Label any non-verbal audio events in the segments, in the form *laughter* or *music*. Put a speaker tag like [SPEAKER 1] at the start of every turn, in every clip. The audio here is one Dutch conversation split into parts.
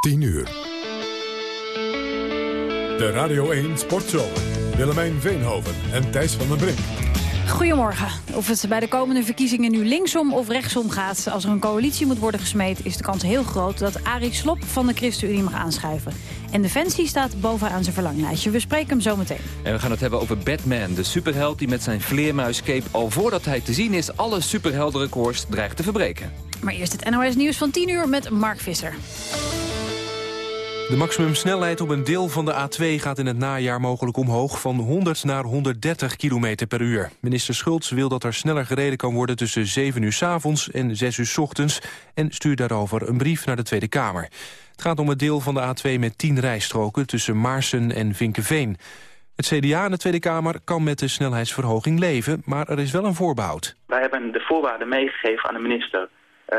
[SPEAKER 1] 10 uur. De Radio 1 Sportzomer. Willemijn Veenhoven en Thijs van den Brink.
[SPEAKER 2] Goedemorgen. Of het bij de komende verkiezingen nu linksom of rechtsom gaat... als er een coalitie moet worden gesmeed... is de kans heel groot dat Arie Slop van de ChristenUnie mag aanschuiven. En Defensie staat bovenaan zijn verlanglijstje. We spreken hem zo meteen.
[SPEAKER 3] En we gaan het hebben over Batman, de superheld die met zijn vleermuiscape... al voordat hij te zien is alle superheldenrecords dreigt te verbreken.
[SPEAKER 2] Maar eerst het NOS Nieuws van 10 uur met Mark Visser.
[SPEAKER 4] De maximumsnelheid op een deel van de A2 gaat in het najaar mogelijk omhoog... van 100 naar 130 km per uur. Minister Schultz wil dat er sneller gereden kan worden... tussen 7 uur s avonds en 6 uur s ochtends... en stuurt daarover een brief naar de Tweede Kamer. Het gaat om het deel van de A2 met 10 rijstroken... tussen Maarsen en Vinkenveen. Het CDA in de Tweede Kamer kan met de snelheidsverhoging leven... maar er is wel een voorbehoud.
[SPEAKER 5] Wij hebben de voorwaarden meegegeven aan de minister... Uh,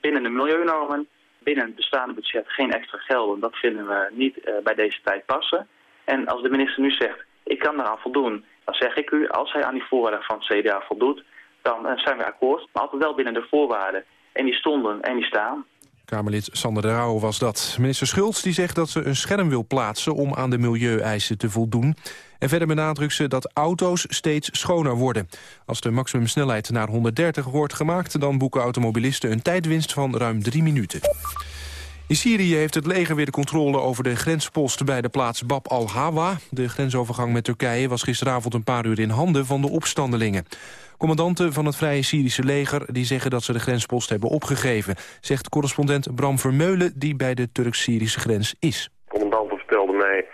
[SPEAKER 5] binnen de milieunormen binnen het bestaande budget geen extra gelden. Dat vinden we niet uh, bij deze tijd passen. En als de minister nu zegt, ik kan daaraan voldoen, dan zeg ik u, als hij aan die voorwaarden van het CDA voldoet, dan uh, zijn we akkoord. Maar altijd wel binnen de voorwaarden. En die stonden en die staan.
[SPEAKER 4] Kamerlid Sander de Rauw was dat. Minister Schultz die zegt dat ze een scherm wil plaatsen om aan de milieueisen te voldoen. En verder benadrukt ze dat auto's steeds schoner worden. Als de maximumsnelheid naar 130 wordt gemaakt... dan boeken automobilisten een tijdwinst van ruim drie minuten. In Syrië heeft het leger weer de controle over de grenspost bij de plaats Bab al-Hawa. De grensovergang met Turkije was gisteravond een paar uur in handen van de opstandelingen. Commandanten van het Vrije Syrische leger die zeggen dat ze de grenspost hebben opgegeven, zegt correspondent Bram Vermeulen die bij de Turks-Syrische grens is.
[SPEAKER 6] Commandanten vertelde mij, eh,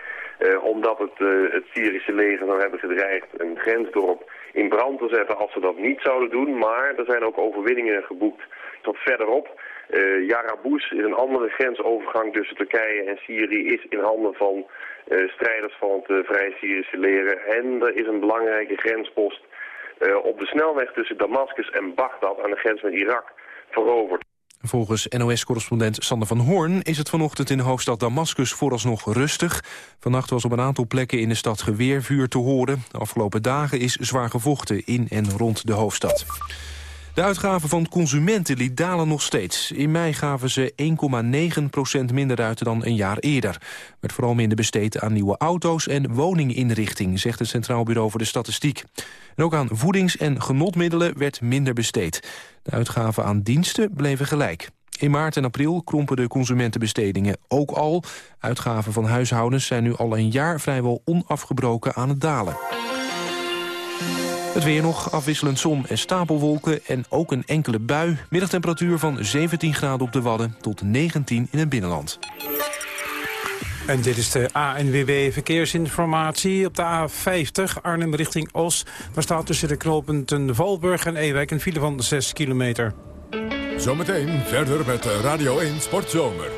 [SPEAKER 6] omdat het, uh, het Syrische leger dan hebben gedreigd een grensdorp in brand te zetten als ze dat niet zouden doen, maar er zijn ook overwinningen geboekt tot verderop. Uh, Jarabous is een andere grensovergang tussen Turkije en Syrië, is in handen van strijders van het uh, Vrije Syrische leger. En er is een belangrijke grenspost op de snelweg tussen Damascus en Bagdad aan de grens met Irak veroverd.
[SPEAKER 4] Volgens NOS-correspondent Sander van Hoorn is het vanochtend in de hoofdstad Damascus vooralsnog rustig. Vannacht was op een aantal plekken in de stad geweervuur te horen. De afgelopen dagen is zwaar gevochten in en rond de hoofdstad. De uitgaven van consumenten dalen nog steeds. In mei gaven ze 1,9% minder uit dan een jaar eerder. Werd vooral minder besteed aan nieuwe auto's en woninginrichting... zegt het Centraal Bureau voor de Statistiek. En ook aan voedings- en genotmiddelen werd minder besteed. De uitgaven aan diensten bleven gelijk. In maart en april krompen de consumentenbestedingen ook al. Uitgaven van huishoudens zijn nu al een jaar vrijwel onafgebroken aan het dalen. Het weer nog, afwisselend zon en stapelwolken en ook een enkele bui. Middagtemperatuur van 17 graden op de Wadden tot 19 in het binnenland.
[SPEAKER 7] En dit is de ANWB Verkeersinformatie op de A50 Arnhem richting Os. Daar staat tussen de knooppunten Valburg en Ewijk een file van 6 kilometer.
[SPEAKER 1] Zometeen verder met Radio 1 Sportzomer.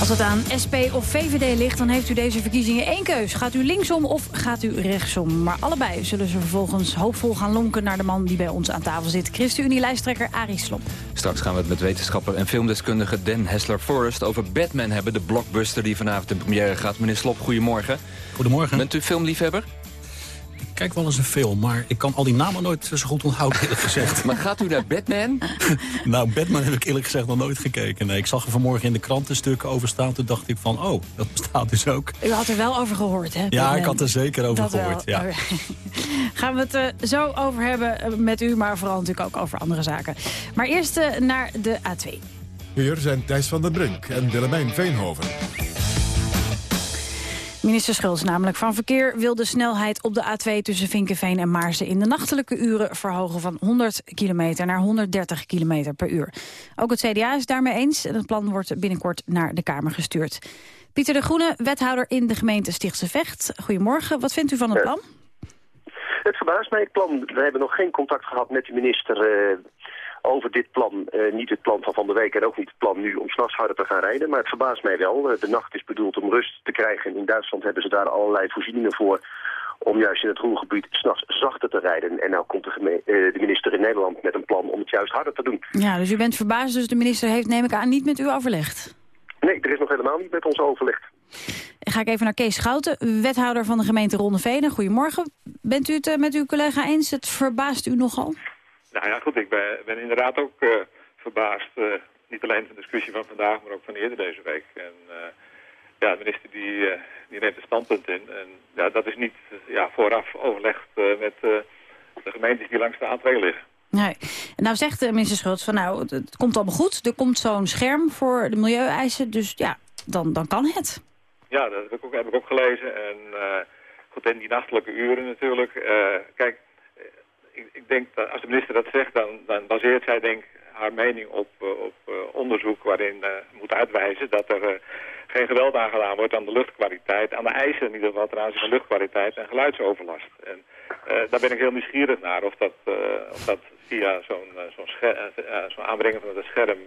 [SPEAKER 2] Als het aan SP of VVD ligt, dan heeft u deze verkiezingen één keus. Gaat u linksom of gaat u rechtsom? Maar allebei zullen ze vervolgens hoopvol gaan lonken naar de man die bij ons aan tafel zit. ChristenUnie-lijsttrekker Arie Slob.
[SPEAKER 3] Straks gaan we het met wetenschapper en filmdeskundige Dan Hessler Forrest over Batman hebben. De blockbuster die vanavond in première gaat. Meneer Slob, goedemorgen.
[SPEAKER 8] Goedemorgen.
[SPEAKER 3] Bent u filmliefhebber?
[SPEAKER 8] Kijk wel eens een film, maar ik kan al die namen nooit zo goed onthouden, eerlijk gezegd.
[SPEAKER 3] maar gaat u naar Batman? *laughs*
[SPEAKER 8] nou, Batman heb ik eerlijk gezegd nog nooit gekeken. Nee, ik zag er vanmorgen in de krantenstukken over staan. Toen dacht ik van, oh, dat bestaat dus ook.
[SPEAKER 2] U had er wel over gehoord, hè?
[SPEAKER 8] Ja, ik had er zeker over gehoord, ja. *laughs*
[SPEAKER 2] Gaan we het uh, zo over hebben met u, maar vooral natuurlijk ook over andere zaken. Maar eerst uh, naar de A2.
[SPEAKER 1] Hier zijn Thijs van den Brink en Willemijn Veenhoven.
[SPEAKER 2] Minister Schulz, namelijk van Verkeer, wil de snelheid op de A2 tussen Vinkenveen en Maarsen in de nachtelijke uren verhogen van 100 kilometer naar 130 kilometer per uur. Ook het CDA is daarmee eens en het plan wordt binnenkort naar de Kamer gestuurd. Pieter de Groene, wethouder in de gemeente Stichtse Vecht. Goedemorgen, wat vindt u van het plan?
[SPEAKER 6] Het verbaast mij het plan. We hebben nog geen contact gehad met de minister uh, over dit plan. Uh, niet het plan van Van der Week en ook niet het plan nu om s'nachts harder te gaan rijden. Maar het verbaast mij wel. Uh, de nacht is bedoeld om rust te krijgen. En in Duitsland hebben ze daar allerlei voorzieningen voor om juist in het Roergebied s'nachts zachter te rijden. En nou komt de, de, minister in Nederland met een plan om het juist harder te doen.
[SPEAKER 2] Ja, dus u bent verbaasd, dus de minister heeft, neem ik aan, niet met u overlegd?
[SPEAKER 6] Nee, er is nog helemaal niet met ons overlegd.
[SPEAKER 2] Dan ga ik even naar Kees Schouten, wethouder van de gemeente Rondevenen. Goedemorgen. Bent u het met uw collega eens? Het verbaast u nogal?
[SPEAKER 9] Nou ja, goed. Ik ben, ben inderdaad ook uh, verbaasd. Uh, niet alleen van de discussie van vandaag, maar ook van eerder deze week. En ja, de minister die, die neemt een standpunt in. En ja, dat is niet ja, vooraf overlegd met de gemeentes die langs de A2 liggen.
[SPEAKER 2] Nee. Nou zegt de minister Schultz van nou, het komt allemaal goed. Er komt zo'n scherm voor de milieueisen, dus ja, dan, dan kan het.
[SPEAKER 9] Ja, dat heb ik ook, heb ik ook gelezen. En goed, in die nachtelijke uren natuurlijk. Kijk, ik, ik, denk dat als de minister dat zegt, dan, dan baseert zij denk haar mening op, op uh, onderzoek waarin moet uitwijzen dat er geen geweld aangedaan wordt aan de luchtkwaliteit, aan de eisen in ieder geval ten aanzien van luchtkwaliteit en geluidsoverlast. En daar ben ik heel nieuwsgierig naar of dat, of dat via zo'n zo'n zo aanbrengen van het scherm,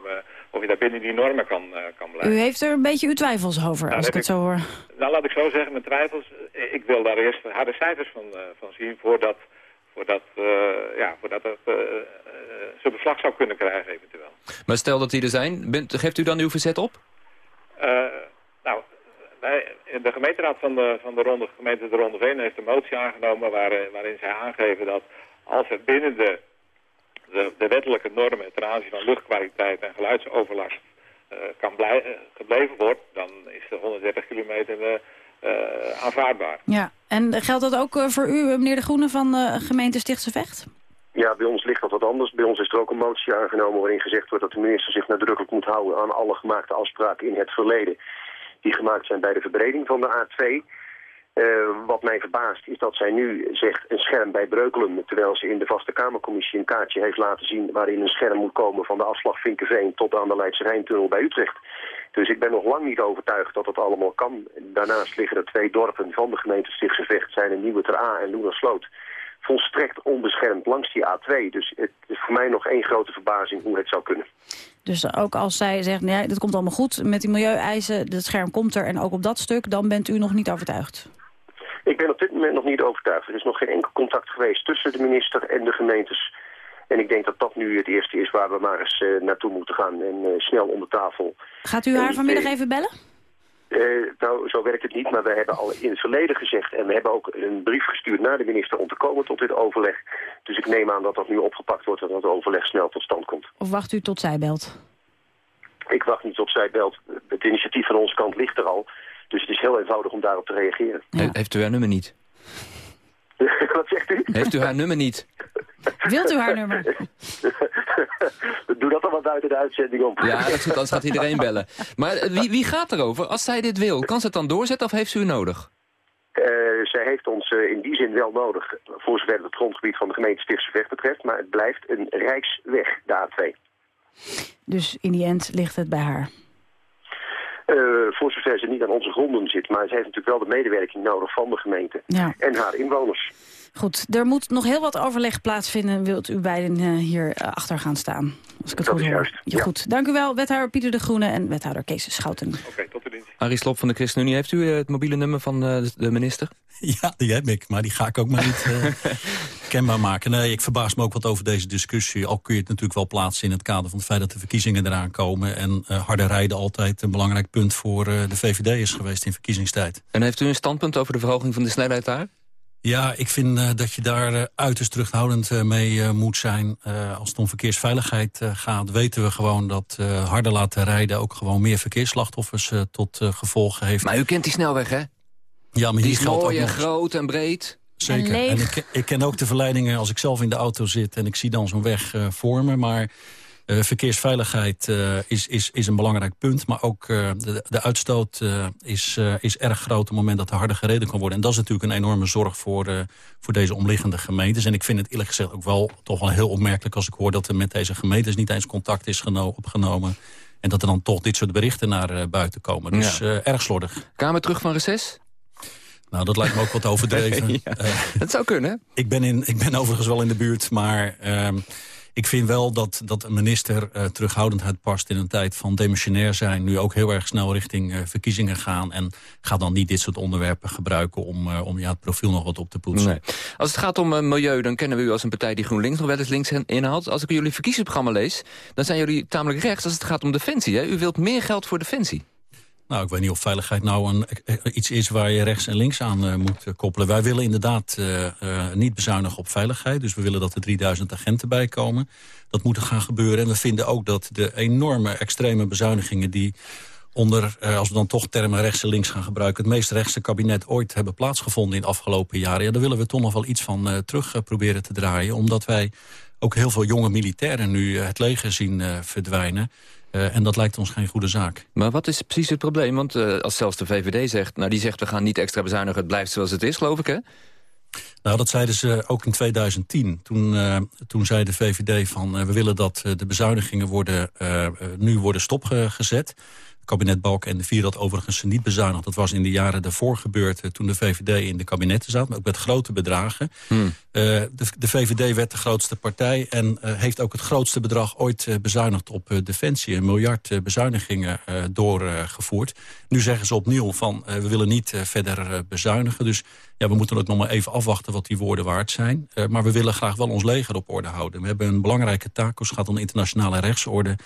[SPEAKER 9] of je daar binnen die normen kan, kan blijven.
[SPEAKER 2] U heeft er een beetje uw twijfels over,
[SPEAKER 9] nou,
[SPEAKER 2] als ik het zo hoor.
[SPEAKER 9] Nou, laat ik zo zeggen, mijn twijfels. Ik wil daar eerst harde cijfers van, van zien voordat, voordat, ja, voordat het zijn beslag zou kunnen krijgen eventueel.
[SPEAKER 3] Maar stel dat die er zijn, bent, geeft u dan uw verzet op?
[SPEAKER 9] nou, wij, de gemeenteraad van de, van de Ronde, gemeente de Ronde Veen heeft een motie aangenomen waarin, waarin zij aangeven dat als er binnen de de, de, wettelijke normen ten aanzien van luchtkwaliteit en geluidsoverlast uh, kan blij, uh, gebleven wordt, dan is de 130 kilometer uh, aanvaardbaar.
[SPEAKER 2] Ja, en geldt dat ook voor u, meneer De Groene van de gemeente Stichtse Vecht?
[SPEAKER 6] Ja, bij ons ligt dat wat anders. Bij ons is er ook een motie aangenomen waarin gezegd wordt dat de minister zich nadrukkelijk moet houden aan alle gemaakte afspraken in het verleden die gemaakt zijn bij de verbreding van de A2. Uh, wat mij verbaast is dat zij nu zegt een scherm bij Breukelen... terwijl ze in de Vaste Kamercommissie een kaartje heeft laten zien... waarin een scherm moet komen van de afslag Vinkenveen tot aan de Leidse Rijntunnel bij Utrecht. Dus ik ben nog lang niet overtuigd dat het allemaal kan. Daarnaast liggen er twee dorpen van de gemeente Stichtse Vecht... zijn een Nieuwe Ter A en Loenersloot. Volstrekt onbeschermd langs die A2. Dus het is voor mij nog één grote verbazing hoe het zou kunnen.
[SPEAKER 2] Dus ook als zij zegt, nee, dat komt allemaal goed met die milieueisen... het scherm komt er en ook op dat stuk, dan bent u nog niet overtuigd?
[SPEAKER 6] Ik ben op dit moment nog niet overtuigd. Er is nog geen enkel contact geweest tussen de minister en de gemeentes. En ik denk dat dat nu het eerste is waar we maar eens uh, naartoe moeten gaan. En uh, snel om de tafel.
[SPEAKER 2] Gaat u haar en, vanmiddag even bellen?
[SPEAKER 6] Uh, nou, zo werkt het niet, maar we hebben al in het verleden gezegd... en we hebben ook een brief gestuurd naar de minister om te komen tot dit overleg. Dus ik neem aan dat dat nu opgepakt wordt en dat het overleg snel tot stand komt.
[SPEAKER 2] Of wacht u tot zij belt?
[SPEAKER 6] Ik wacht niet tot zij belt. Het initiatief van onze kant ligt er al. Dus het is heel eenvoudig om daarop te reageren.
[SPEAKER 3] Ja. Heeft u haar nummer niet?
[SPEAKER 6] Wat zegt u?
[SPEAKER 3] Heeft u haar nummer niet?
[SPEAKER 2] Wilt u haar nummer? *laughs*
[SPEAKER 6] Doe dat dan wat buiten de uitzending om.
[SPEAKER 3] Ja, dat is goed, anders gaat iedereen *laughs* bellen. Maar wie, wie gaat erover? Als zij dit wil, kan ze het dan doorzetten of heeft ze u nodig?
[SPEAKER 6] Uh, zij heeft ons uh, in die zin wel nodig, voor zover het grondgebied van de gemeente Stichtse Vecht betreft. Maar het blijft een rijksweg, de A2.
[SPEAKER 2] Dus in die end ligt het bij haar?
[SPEAKER 6] Uh, voor zover ze niet aan onze gronden zit. Maar ze heeft natuurlijk wel de medewerking nodig van de gemeente
[SPEAKER 2] ja.
[SPEAKER 6] en haar inwoners.
[SPEAKER 2] Goed, er moet nog heel wat overleg plaatsvinden. Wilt u beiden uh, hier uh, achter gaan staan? Als ik het
[SPEAKER 6] dat
[SPEAKER 2] goed
[SPEAKER 6] is
[SPEAKER 2] hoor.
[SPEAKER 6] juist.
[SPEAKER 2] Ja, Goed, dank u wel, wethouder Pieter de Groene en wethouder Kees Schouten.
[SPEAKER 9] Oké, okay, tot de dienst.
[SPEAKER 3] Arie Slob van de ChristenUnie, heeft u het mobiele nummer van de minister? *laughs*
[SPEAKER 8] Ja, die heb ik, maar die ga ik ook maar niet *laughs* kenbaar maken. Nee, ik verbaas me ook wat over deze discussie. Al kun je het natuurlijk wel plaatsen in het kader van het feit dat de verkiezingen eraan komen. En uh, harde rijden altijd een belangrijk punt voor uh, de VVD is geweest in verkiezingstijd.
[SPEAKER 3] En heeft u een standpunt over de verhoging van de snelheid daar?
[SPEAKER 8] Ja, ik vind uh, dat je daar uh, uiterst terughoudend uh, mee moet zijn. als het om verkeersveiligheid gaat, weten we gewoon dat harder laten rijden... ook gewoon meer verkeersslachtoffers tot gevolg heeft.
[SPEAKER 3] Maar u kent die snelweg, hè?
[SPEAKER 8] Ja, maar
[SPEAKER 3] die
[SPEAKER 8] hier
[SPEAKER 3] is mooi en groot en breed.
[SPEAKER 8] Zeker. En, en ik, ik, ken ook de verleidingen als ik zelf in de auto zit... en ik zie dan zo'n weg uh, voor me. Maar Uh, verkeersveiligheid uh, is, is, is een belangrijk punt. Maar ook uh, de, de uitstoot is, is erg groot op het moment dat er harder gereden kan worden. En dat is natuurlijk een enorme zorg voor, voor deze omliggende gemeentes. En ik vind het eerlijk gezegd ook wel toch wel heel opmerkelijk... als ik hoor dat er met deze gemeentes niet eens contact is opgenomen. En dat er dan toch dit soort berichten naar buiten komen. Dus ja. erg slordig.
[SPEAKER 3] Kamer terug van reces?
[SPEAKER 8] Nou, dat lijkt me ook wat overdreven. *laughs*
[SPEAKER 3] ja, dat zou kunnen.
[SPEAKER 8] Ik ben, in, ik ben overigens wel in de buurt, maar... Uh, ik vind wel dat, dat een minister uh, terughoudendheid past in een tijd van demissionair zijn. Nu ook heel erg snel richting uh, verkiezingen gaan. En ga dan niet dit soort onderwerpen gebruiken om, uh, om ja, het profiel nog wat op te poetsen.
[SPEAKER 3] Als het gaat om milieu, dan kennen we u als een partij die GroenLinks nog wel eens links inhaalt. Als ik jullie verkiezingsprogramma lees, dan zijn jullie tamelijk rechts als het gaat om defensie. Hè? U wilt meer geld voor defensie.
[SPEAKER 8] Nou, ik weet niet of veiligheid nou een, eh, iets is waar je rechts en links aan uh, moet uh, koppelen. Wij willen inderdaad uh, niet bezuinigen op veiligheid. Dus we willen dat er 3000 agenten bij komen. Dat moet er gaan gebeuren. En we vinden ook dat de enorme extreme bezuinigingen die onder, als we dan toch termen rechts en links gaan gebruiken... het meest rechtse kabinet ooit hebben plaatsgevonden in de afgelopen jaren... Ja, daar willen we toch nog wel iets van terug proberen te draaien. Omdat wij ook heel veel jonge militairen nu het leger zien verdwijnen. Uh, en dat lijkt ons geen goede zaak.
[SPEAKER 3] Maar wat is precies het probleem? Want uh, als zelfs de VVD zegt... nou die zegt we gaan niet extra bezuinigen, het blijft zoals het is, geloof ik, hè?
[SPEAKER 8] Nou, dat zeiden ze ook in 2010. Toen, uh, toen zei de VVD van we willen dat de bezuinigingen worden, nu worden stopgezet kabinet Balk en de Vier dat overigens niet bezuinigd. Dat was in de jaren daarvoor gebeurd eh, toen de VVD in de kabinetten zat. Maar ook met grote bedragen. Hmm. Uh, de, de, VVD werd de grootste partij en uh, heeft ook het grootste bedrag ooit bezuinigd op Defensie. Een miljard bezuinigingen doorgevoerd. Nu zeggen ze opnieuw van we willen niet verder bezuinigen. Dus ja, we moeten ook nog maar even afwachten wat die woorden waard zijn. maar we willen graag wel ons leger op orde houden. We hebben een belangrijke taak als het gaat om de internationale rechtsorde.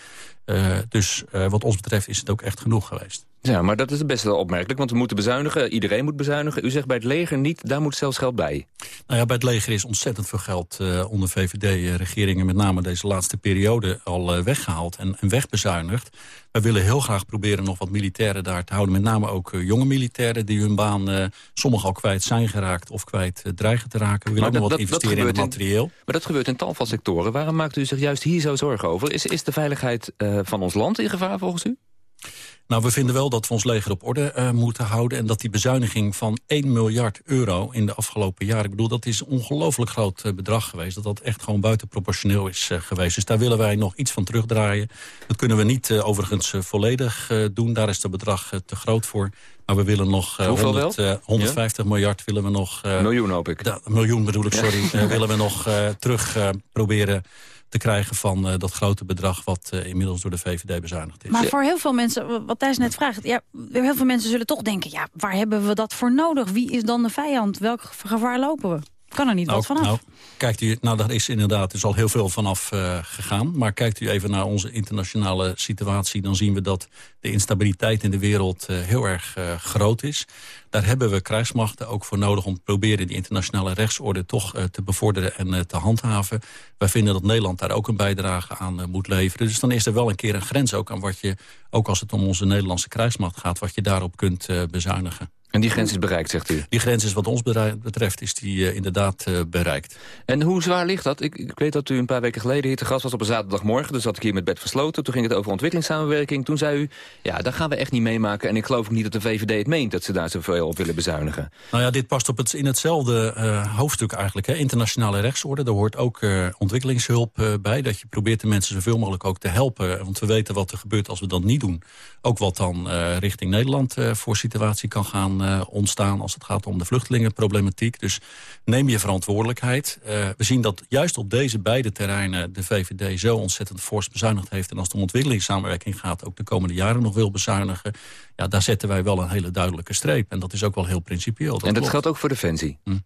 [SPEAKER 8] Uh, dus uh, wat ons betreft is het ook echt genoeg geweest.
[SPEAKER 3] Ja, maar dat is best wel opmerkelijk, want we moeten bezuinigen. Iedereen moet bezuinigen. U zegt bij het leger niet, daar moet zelfs geld bij.
[SPEAKER 8] Nou ja, bij het leger is ontzettend veel geld uh, onder VVD-regeringen... met name deze laatste periode al weggehaald en, en wegbezuinigd. Wij willen heel graag proberen nog wat militairen daar te houden. Met name ook jonge militairen die hun baan uh, sommige al kwijt zijn geraakt... of kwijt uh, dreigen te raken. We willen ook nog wat investeren in het materieel.
[SPEAKER 3] In, maar dat gebeurt in tal van sectoren. Waarom maakt u zich juist hier zo zorgen over? Is, is de veiligheid van ons land in gevaar volgens u?
[SPEAKER 8] Nou, we vinden wel dat we ons leger op orde uh, moeten houden... en dat die bezuiniging van 1 miljard euro in de afgelopen jaren... ik bedoel, dat is een ongelooflijk groot uh, bedrag geweest... dat dat echt gewoon buitenproportioneel is uh, geweest. Dus daar willen wij nog iets van terugdraaien. Dat kunnen we niet overigens volledig doen. Daar is het bedrag te groot voor. Maar we willen nog 100, 150 ja? miljard willen we nog...
[SPEAKER 3] miljoen hoop ik.
[SPEAKER 8] Miljoen bedoel ik, sorry. willen we nog terug proberen te krijgen van uh, dat grote bedrag... wat uh, inmiddels door de VVD bezuinigd is.
[SPEAKER 2] Maar voor heel veel mensen, wat Thijs net vraagt... Ja, heel veel mensen zullen toch denken, ja, waar hebben we dat voor nodig? Wie is dan de vijand? Welk gevaar lopen we? Kan er niet
[SPEAKER 8] nou,
[SPEAKER 2] wat vanaf?
[SPEAKER 8] Nou, kijkt u, nou, daar is inderdaad dus al heel veel vanaf uh, gegaan. Maar kijkt u even naar onze internationale situatie... dan zien we dat de instabiliteit in de wereld uh, heel erg uh, groot is. Daar hebben we krijgsmachten ook voor nodig... om te proberen die internationale rechtsorde toch te bevorderen en te handhaven. Wij vinden dat Nederland daar ook een bijdrage aan moet leveren. Dus dan is er wel een keer een grens ook aan wat je... ook als het om onze Nederlandse krijgsmacht gaat... wat je daarop kunt bezuinigen.
[SPEAKER 3] En die grens is bereikt, zegt u?
[SPEAKER 8] Die grens is wat ons betreft is die uh, inderdaad uh, bereikt.
[SPEAKER 3] En hoe zwaar ligt dat? Ik, ik, weet dat u een paar weken geleden hier te gast was op een zaterdagmorgen. Dus zat ik hier met Bert Versloten. Toen ging het over ontwikkelingssamenwerking. Toen zei u, ja, daar gaan we echt niet meemaken. En ik geloof ook niet dat de VVD het meent dat ze daar zoveel op willen bezuinigen.
[SPEAKER 8] Nou ja, dit past op het, in hetzelfde uh, hoofdstuk eigenlijk. Hè. Internationale rechtsorde, daar hoort ook ontwikkelingshulp bij. Dat je probeert de mensen zoveel mogelijk ook te helpen. Want we weten wat er gebeurt als we dat niet doen. Ook wat dan richting Nederland voor situatie kan gaan uh, ontstaan als het gaat om de vluchtelingenproblematiek. Dus neem je verantwoordelijkheid. Uh, we zien dat juist op deze beide terreinen de VVD zo ontzettend fors bezuinigd heeft. En als het om ontwikkelingssamenwerking gaat ook de komende jaren nog wil bezuinigen. Ja, daar zetten wij wel een hele duidelijke streep. En dat is ook wel heel principieel.
[SPEAKER 3] Dat en dat geldt ook voor Defensie? Hm.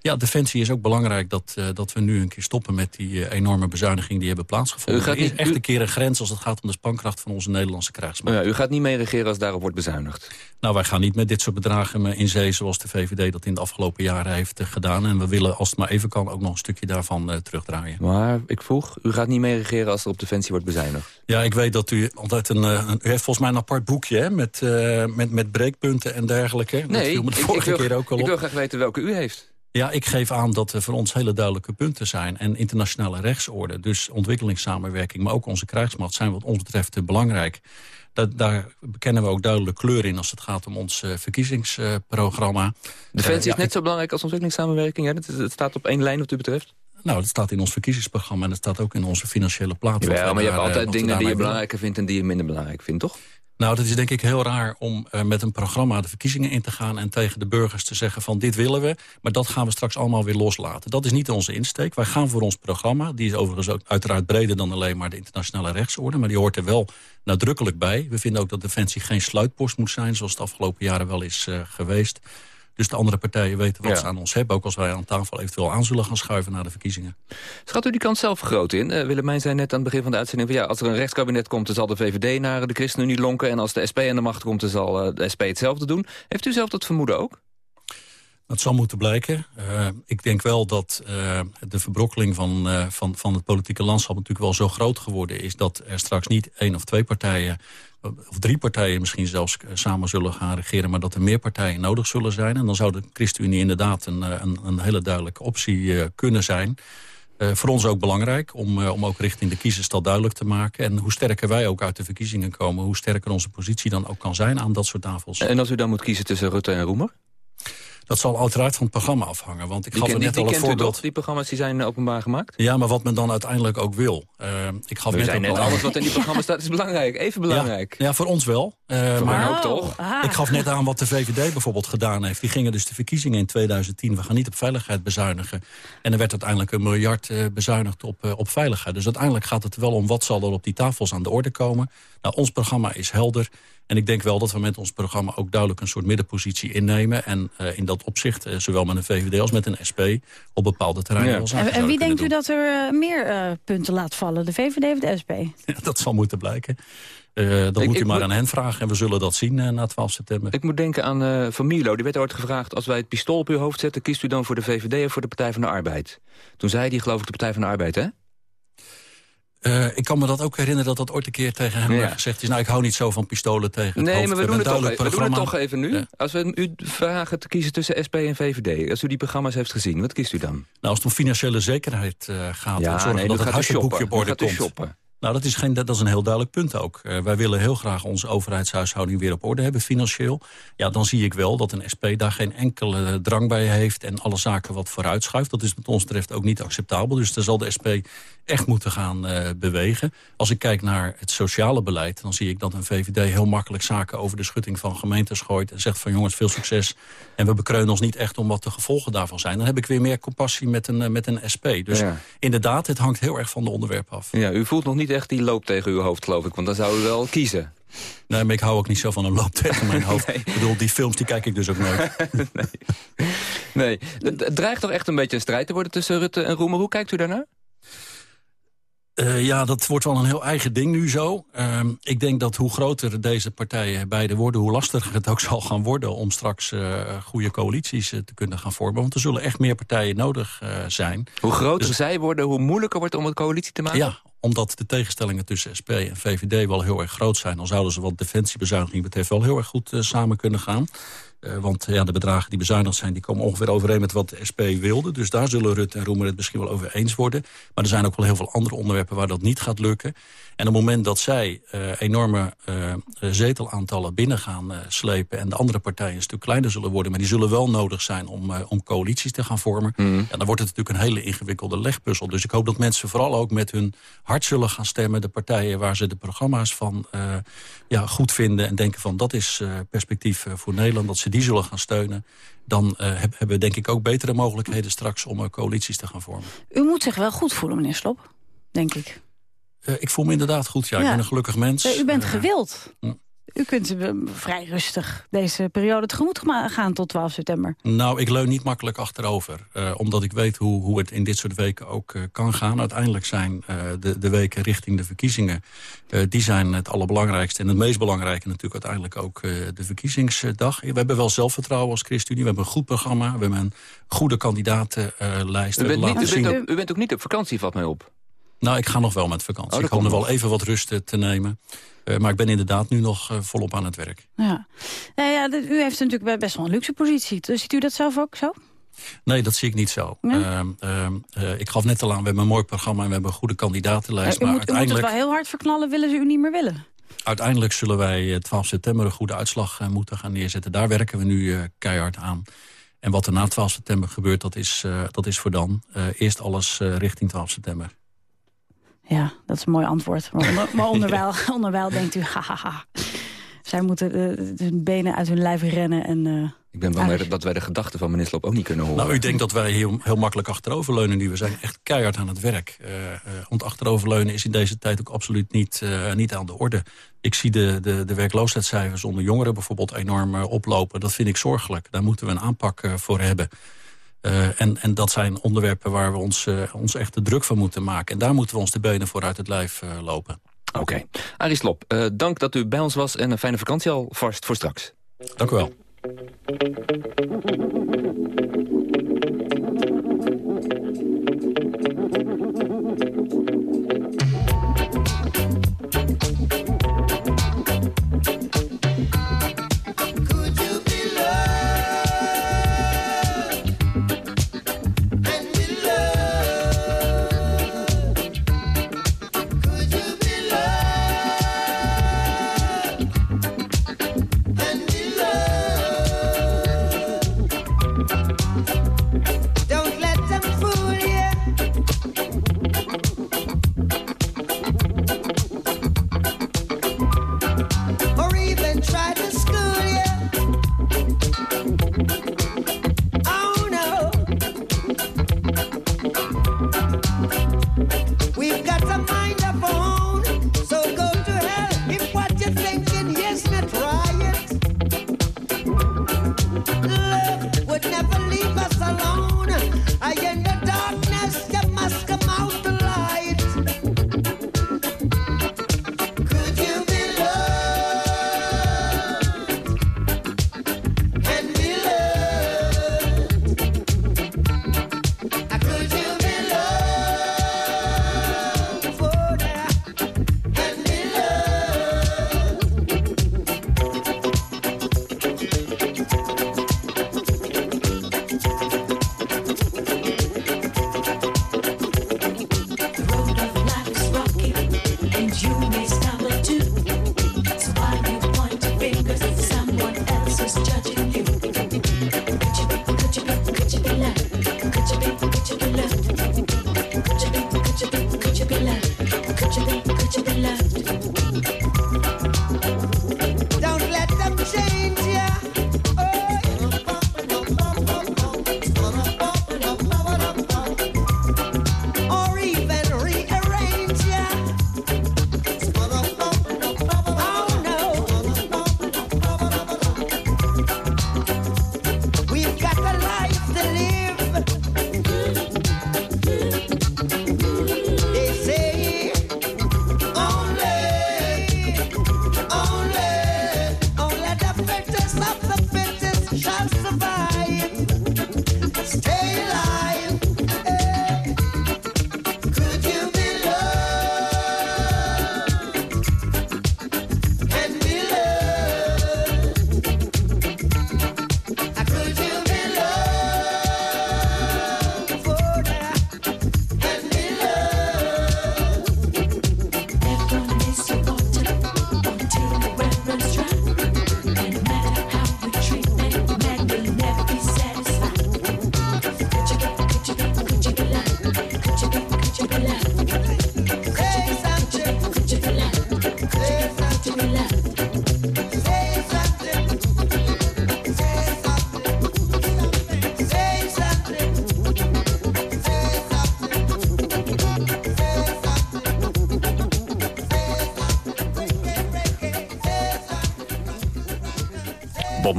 [SPEAKER 8] Ja, Defensie is ook belangrijk dat, uh, dat we nu een keer stoppen met die enorme bezuinigingen die hebben plaatsgevonden. U gaat niet, er is echt een keer een grens als het gaat om de spankracht van onze Nederlandse krijgsmacht.
[SPEAKER 3] Ja, u gaat niet mee regeren als daarop wordt bezuinigd?
[SPEAKER 8] Nou, wij gaan niet met dit soort bedragen in zee... zoals de VVD dat in de afgelopen jaren heeft eh, gedaan. En we willen, als het maar even kan, ook nog een stukje daarvan uh, terugdraaien.
[SPEAKER 3] Maar ik vroeg, u gaat niet mee regeren als er op Defensie wordt bezuinigd?
[SPEAKER 8] Ja, ik weet dat u altijd een... Eh, een u heeft volgens mij een apart boekje hè, met, uh, met, met breekpunten en dergelijke.
[SPEAKER 3] Nee, dat viel me de vorige ik, wil, keer ook al op. ik wil graag weten welke u heeft.
[SPEAKER 8] Ja, ik geef aan dat er voor ons hele duidelijke punten zijn. En internationale rechtsorde, dus ontwikkelingssamenwerking... maar ook onze krijgsmacht zijn wat ons betreft eh, belangrijk. Dat, daar bekennen we ook duidelijk kleur in als het gaat om ons uh, verkiezingsprogramma.
[SPEAKER 3] Defensie uh, is net zo belangrijk als ontwikkelingssamenwerking. Hè? Het, het staat op één lijn wat u betreft.
[SPEAKER 8] Nou, dat staat in ons verkiezingsprogramma en dat staat ook in onze financiële plaat.
[SPEAKER 3] Ja, maar je hebt altijd dingen die je belangrijker vindt en die je minder belangrijk vindt, toch?
[SPEAKER 8] Nou, dat is denk ik heel raar om uh, met een programma de verkiezingen in te gaan... en tegen de burgers te zeggen van dit willen we, maar dat gaan we straks allemaal weer loslaten. Dat is niet onze insteek. Wij gaan voor ons programma. Die is overigens ook uiteraard breder dan alleen maar de internationale rechtsorde... maar die hoort er wel nadrukkelijk bij. We vinden ook dat Defensie geen sluitpost moet zijn... zoals het afgelopen jaren wel is uh, geweest. Dus de andere partijen weten wat ja. ze aan ons hebben. Ook als wij aan tafel eventueel aan zullen gaan schuiven naar de verkiezingen.
[SPEAKER 3] Schat u die kans zelf groot in? Uh, Willemijn zei net aan het begin van de uitzending... Van, ja, als er een rechtskabinet komt, dan zal de VVD naar de ChristenUnie lonken... en als de SP aan de macht komt, dan zal uh, de SP hetzelfde doen. Heeft u zelf dat vermoeden ook?
[SPEAKER 8] Dat zal moeten blijken. Uh, ik denk wel dat uh, de verbrokkeling van, uh, van, van het politieke landschap natuurlijk wel zo groot geworden is... dat er straks niet één of twee partijen, of drie partijen misschien zelfs samen zullen gaan regeren... maar dat er meer partijen nodig zullen zijn. En dan zou de ChristenUnie inderdaad een, een, een hele duidelijke optie kunnen zijn... Voor ons ook belangrijk om, om ook richting de kiezers dat duidelijk te maken. En hoe sterker wij ook uit de verkiezingen komen... hoe sterker onze positie dan ook kan zijn aan dat soort tafels.
[SPEAKER 3] En als u dan moet kiezen tussen Rutte en Roemer?
[SPEAKER 8] Dat zal uiteraard van het programma afhangen. Want ik
[SPEAKER 3] die
[SPEAKER 8] gaf
[SPEAKER 3] ken,
[SPEAKER 8] er net
[SPEAKER 3] die,
[SPEAKER 8] al
[SPEAKER 3] die
[SPEAKER 8] een
[SPEAKER 3] kent u
[SPEAKER 8] voorbeeld.
[SPEAKER 3] die programma's die zijn openbaar gemaakt?
[SPEAKER 8] Ja, maar wat men dan uiteindelijk ook wil. Uh, ik gaf
[SPEAKER 3] We
[SPEAKER 8] net
[SPEAKER 3] zijn net
[SPEAKER 8] al
[SPEAKER 3] alles wat in die *laughs* programma's staat is belangrijk. Even belangrijk.
[SPEAKER 8] Ja, ja voor ons wel. Uh,
[SPEAKER 3] voor
[SPEAKER 8] maar
[SPEAKER 3] ook toch?
[SPEAKER 2] Ah.
[SPEAKER 8] Ik gaf net aan wat de VVD bijvoorbeeld gedaan heeft. Die gingen dus de verkiezingen in 2010. We gaan niet op veiligheid bezuinigen. En er werd uiteindelijk een miljard uh, bezuinigd op, uh, op veiligheid. Dus uiteindelijk gaat het wel om wat zal er op die tafels aan de orde komen. Nou, ons programma is helder. En ik denk wel dat we met ons programma ook duidelijk een soort middenpositie innemen. En uh, in dat opzicht, uh, zowel met een VVD als met een SP, op bepaalde terreinen wel
[SPEAKER 2] En, en wie denkt u dat er uh, meer punten laat vallen, de VVD of de SP? *laughs*
[SPEAKER 8] Ja, dat zal moeten blijken. dat ik, moet u maar moet... aan hen vragen en we zullen dat zien na 12 september.
[SPEAKER 3] Ik moet denken aan uh, Van Mierlo. Die werd ooit gevraagd, als wij het pistool op uw hoofd zetten... kiest u dan voor de VVD of voor de Partij van de Arbeid? Toen zei hij, geloof ik, de Partij van de Arbeid, hè?
[SPEAKER 8] Uh, ik kan me dat ook herinneren dat dat ooit een keer tegen hem ja. gezegd is. Nou, ik hou niet zo van pistolen tegen het
[SPEAKER 3] Nee,
[SPEAKER 8] hoofd.
[SPEAKER 3] maar we, doen het, toch, we doen het toch even nu. Ja. Als we u vragen te kiezen tussen SP en VVD... als u die programma's heeft gezien, wat kiest u dan?
[SPEAKER 8] Nou, als het om financiële zekerheid uh, gaat...
[SPEAKER 3] Ja,
[SPEAKER 8] en zorgen
[SPEAKER 3] nee,
[SPEAKER 8] dat
[SPEAKER 3] het
[SPEAKER 8] huisboekje op orde komt.
[SPEAKER 3] Shoppen.
[SPEAKER 8] Nou, dat is, geen, dat is een heel duidelijk punt ook. Uh, wij willen heel graag onze overheidshuishouding weer op orde hebben, financieel. Ja, dan zie ik wel dat een SP daar geen enkele drang bij heeft... en alle zaken wat vooruitschuift. Dat is wat ons betreft ook niet acceptabel. Dus daar zal de SP echt moeten gaan uh, bewegen. Als ik kijk naar het sociale beleid... dan zie ik dat een VVD heel makkelijk zaken over de schutting van gemeentes gooit... en zegt van jongens, veel succes. En we bekreunen ons niet echt om wat de gevolgen daarvan zijn. Dan heb ik weer meer compassie met een, uh, met een SP. Dus ja. inderdaad, het hangt heel erg van de onderwerp af.
[SPEAKER 3] Ja, u voelt nog niet echt die loop tegen uw hoofd, geloof ik. Want dan zou u wel kiezen.
[SPEAKER 8] Nee, maar ik hou ook niet zo van een loop tegen mijn hoofd. *laughs* nee. Ik bedoel, die films die kijk ik dus ook nooit. *laughs*
[SPEAKER 3] nee. nee. Het dreigt toch echt een beetje een strijd te worden tussen Rutte en Roemer. Hoe kijkt u daarnaar?
[SPEAKER 8] Uh, ja, dat wordt wel een heel eigen ding nu zo. Uh, ik denk dat hoe groter deze partijen beide worden... hoe lastiger het ook *laughs* zal gaan worden... om straks uh, goede coalities uh, te kunnen gaan vormen. Want er zullen echt meer partijen nodig zijn.
[SPEAKER 3] Hoe groter dus, zij worden, hoe moeilijker wordt om een coalitie te maken?
[SPEAKER 8] Ja, omdat de tegenstellingen tussen SP en VVD wel heel erg groot zijn... dan zouden ze wat defensiebezuiniging betreft wel heel erg goed samen kunnen gaan. Uh, want ja, de bedragen die bezuinigd zijn... die komen ongeveer overeen met wat de SP wilde. Dus daar zullen Rutte en Roemer het misschien wel over eens worden. Maar er zijn ook wel heel veel andere onderwerpen waar dat niet gaat lukken. En op het moment dat zij uh, enorme uh, zetelaantallen binnen gaan slepen... en de andere partijen een stuk kleiner zullen worden... maar die zullen wel nodig zijn om, om coalities te gaan vormen... Mm. Ja, dan wordt het natuurlijk een hele ingewikkelde legpuzzel. Dus ik hoop dat mensen vooral ook met hun hart zullen gaan stemmen... de partijen waar ze de programma's van ja, goed vinden... en denken van dat is perspectief voor Nederland... dat ze die zullen gaan steunen... dan uh, hebben we denk ik ook betere mogelijkheden straks om uh, coalities te gaan vormen.
[SPEAKER 2] U moet zich wel goed voelen, meneer Slop, denk ik.
[SPEAKER 8] Uh, ik voel me inderdaad goed, ja. ja. Ik ben een gelukkig mens.
[SPEAKER 2] u bent gewild. U kunt vrij rustig deze periode tegemoet gaan tot 12 september.
[SPEAKER 8] Nou, ik leun niet makkelijk achterover. Uh, omdat ik weet hoe, hoe het in dit soort weken ook uh, kan gaan. Uiteindelijk zijn uh, de, de weken richting de verkiezingen... die zijn het allerbelangrijkste. En het meest belangrijke natuurlijk uiteindelijk ook de verkiezingsdag. We hebben wel zelfvertrouwen als ChristenUnie. We hebben een goed programma. We hebben een goede kandidatenlijst.
[SPEAKER 3] U, bent niet, u, bent ook, u bent ook niet op vakantie, valt mij op.
[SPEAKER 8] Nou, ik ga nog wel met vakantie. Oh, ik hoop er wel even wat rust te nemen. Uh, maar ik ben inderdaad nu nog uh, volop aan het werk.
[SPEAKER 2] Ja. Nou ja, u heeft natuurlijk best wel een luxe positie. Ziet u dat zelf ook zo?
[SPEAKER 10] Nee, dat zie ik niet zo. Ehm, ehm, eh, ik gaf net al aan, we hebben een mooi programma... en we hebben een goede kandidatenlijst.
[SPEAKER 2] maar moet, uiteindelijk... u moet het wel heel hard verknallen, willen ze u niet meer willen?
[SPEAKER 10] Uiteindelijk zullen wij 12 september een goede uitslag moeten gaan neerzetten. Daar werken we nu keihard aan. En wat er na 12 september gebeurt, dat is, dat is voor dan. eerst alles richting 12 september.
[SPEAKER 2] Ja, dat is een mooi antwoord. Maar, onder, *laughs* maar onderwijl, onderwijl denkt u, hahaha. Zij moeten de benen uit hun lijf rennen en...
[SPEAKER 3] Ik ben bang dat wij de gedachten van meneer Sloop ook niet kunnen horen.
[SPEAKER 10] Nou, u denkt dat wij heel, heel makkelijk achteroverleunen nu. We zijn echt keihard aan het werk. Uh, want achteroverleunen is in deze tijd ook absoluut niet, uh, niet aan de orde. Ik zie de, de, de werkloosheidscijfers onder jongeren bijvoorbeeld enorm oplopen. Dat vind ik zorgelijk. Daar moeten we een aanpak voor hebben. En, en dat zijn onderwerpen waar we ons, ons echt de druk van moeten maken. En daar moeten we ons de benen voor uit het lijf lopen.
[SPEAKER 3] Oké. Okay. Arie Slop, dank dat u bij ons was en een fijne vakantie alvast voor straks.
[SPEAKER 10] Dank u wel.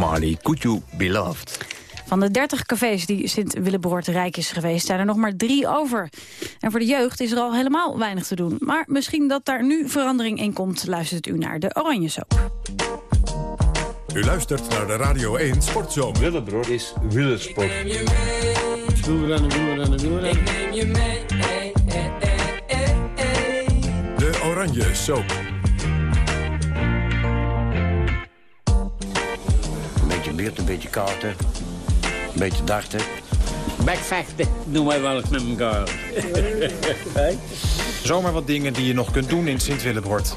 [SPEAKER 3] Marley, Could You Be Loved?
[SPEAKER 2] Van de 30 cafés die Sint-Willebroort rijk is geweest... zijn er nog maar drie over. En voor de jeugd is er al helemaal weinig te doen. Maar misschien dat daar nu verandering in komt... luistert u naar de Oranje Soap.
[SPEAKER 1] U luistert naar de Radio 1 Sportzomer.
[SPEAKER 11] Willebroort is wielersport.
[SPEAKER 12] Wielrennen, wielrennen, wielrennen. Ik neem je mee.
[SPEAKER 1] De Oranje Soap.
[SPEAKER 13] Een beetje kaarten. Een beetje dachten.
[SPEAKER 14] Bekvechten doen wij wel eens met elkaar. *laughs*
[SPEAKER 15] Zomaar wat dingen die je nog kunt doen in Sint-Willebord.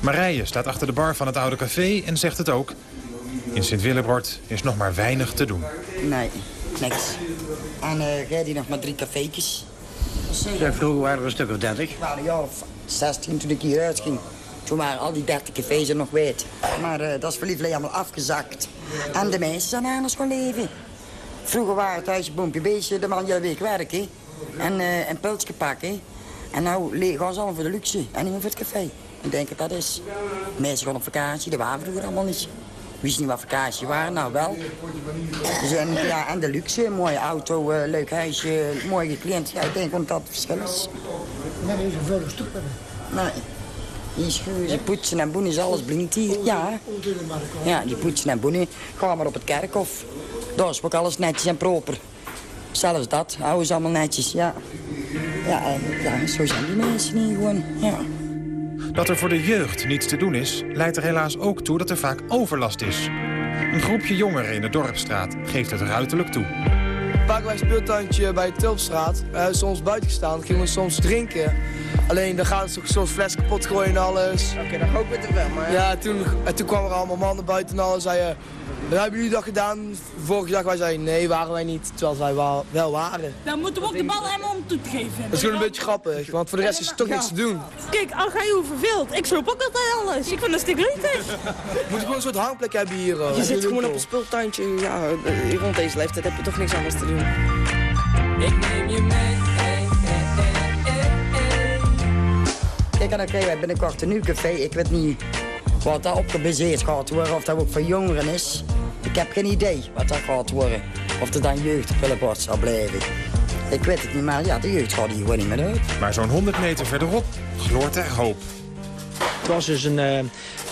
[SPEAKER 15] Marije staat achter de bar van het oude café en zegt het ook. In Sint-Willebord is nog maar weinig te doen.
[SPEAKER 16] Nee, niks. En uh, rijd je nog maar drie cafeetjes.
[SPEAKER 13] Vroeger waren er een stuk of dertig.
[SPEAKER 16] waren ja, of 16 toen ik hier uitging. Toen waren al die 30 cafés er nog weet. Maar uh, dat is verliefd allemaal afgezakt. En de mensen zijn anders gaan leven. Vroeger waren het thuis boompje beestje, de man hele week werken. En uh, een pilsje pakken. En nu gaan ze allemaal voor de luxe en niet meer voor het café. Ik denk dat dat is. Mensen gaan op vakantie, dat waren vroeger allemaal niet. Wist niet wat vakantie waren, nou wel. Dus en, ja, en de luxe, mooie auto, uh, leuk huisje, mooi gekleed. Ja, ik denk dat dat het verschil is.
[SPEAKER 17] Net even veel stoppen.
[SPEAKER 16] Nee. Die poetsen en boenen, alles blinkt hier. Ja. Ja, die poetsen en boenen. Ga maar op het kerkhof. Daar is ook alles netjes en proper. Zelfs dat, houden ze allemaal netjes, ja. Ja, ja, zo zijn die mensen niet gewoon, ja.
[SPEAKER 15] Dat er voor de jeugd niets te doen is, leidt er helaas ook toe dat er vaak overlast is. Een groepje jongeren in de Dorpstraat geeft het ruiterlijk toe.
[SPEAKER 18] Pakken wij een speeltuintje bij Tulpstraat. We hebben soms buiten gestaan, gingen we soms drinken. Alleen dan gaan ze soms fles kapot gooien en alles.
[SPEAKER 16] Oké, dan ook weer te ver, maar...
[SPEAKER 18] Ja, toen, en toen kwamen er allemaal mannen buiten en alles. Zeiden, hebben jullie dat gedaan? Vorige dag wij zeiden, nee, waren wij niet. Terwijl wij wa wel waren.
[SPEAKER 19] Dan moeten we ook de bal hebben om toe te geven.
[SPEAKER 18] Dat is gewoon een beetje grappig, want voor de rest is er toch niks te doen.
[SPEAKER 19] Kijk, al ga je hoe verveeld. Ik sloop ook altijd alles. Ik vind dat stuk leuk.
[SPEAKER 18] Moet je gewoon een soort hangplek hebben hier.
[SPEAKER 16] Je uh, zit gewoon op een speeltuintje. Ja, rond deze leeftijd heb je toch niks anders te doen. Ik neem je mee. Kijk, en dan krijgen wij binnenkort een nieuw café. Ik weet niet wat daar op gebaseerd gaat worden, of dat ook voor jongeren is. Ik heb geen idee wat dat gaat worden. Of er dan jeugd op zal blijven. Ik weet het niet, maar ja, de jeugd gaat hier gewoon niet meer uit.
[SPEAKER 15] Maar zo'n 100 meter verderop gloort er hoop.
[SPEAKER 20] Het was dus een, uh,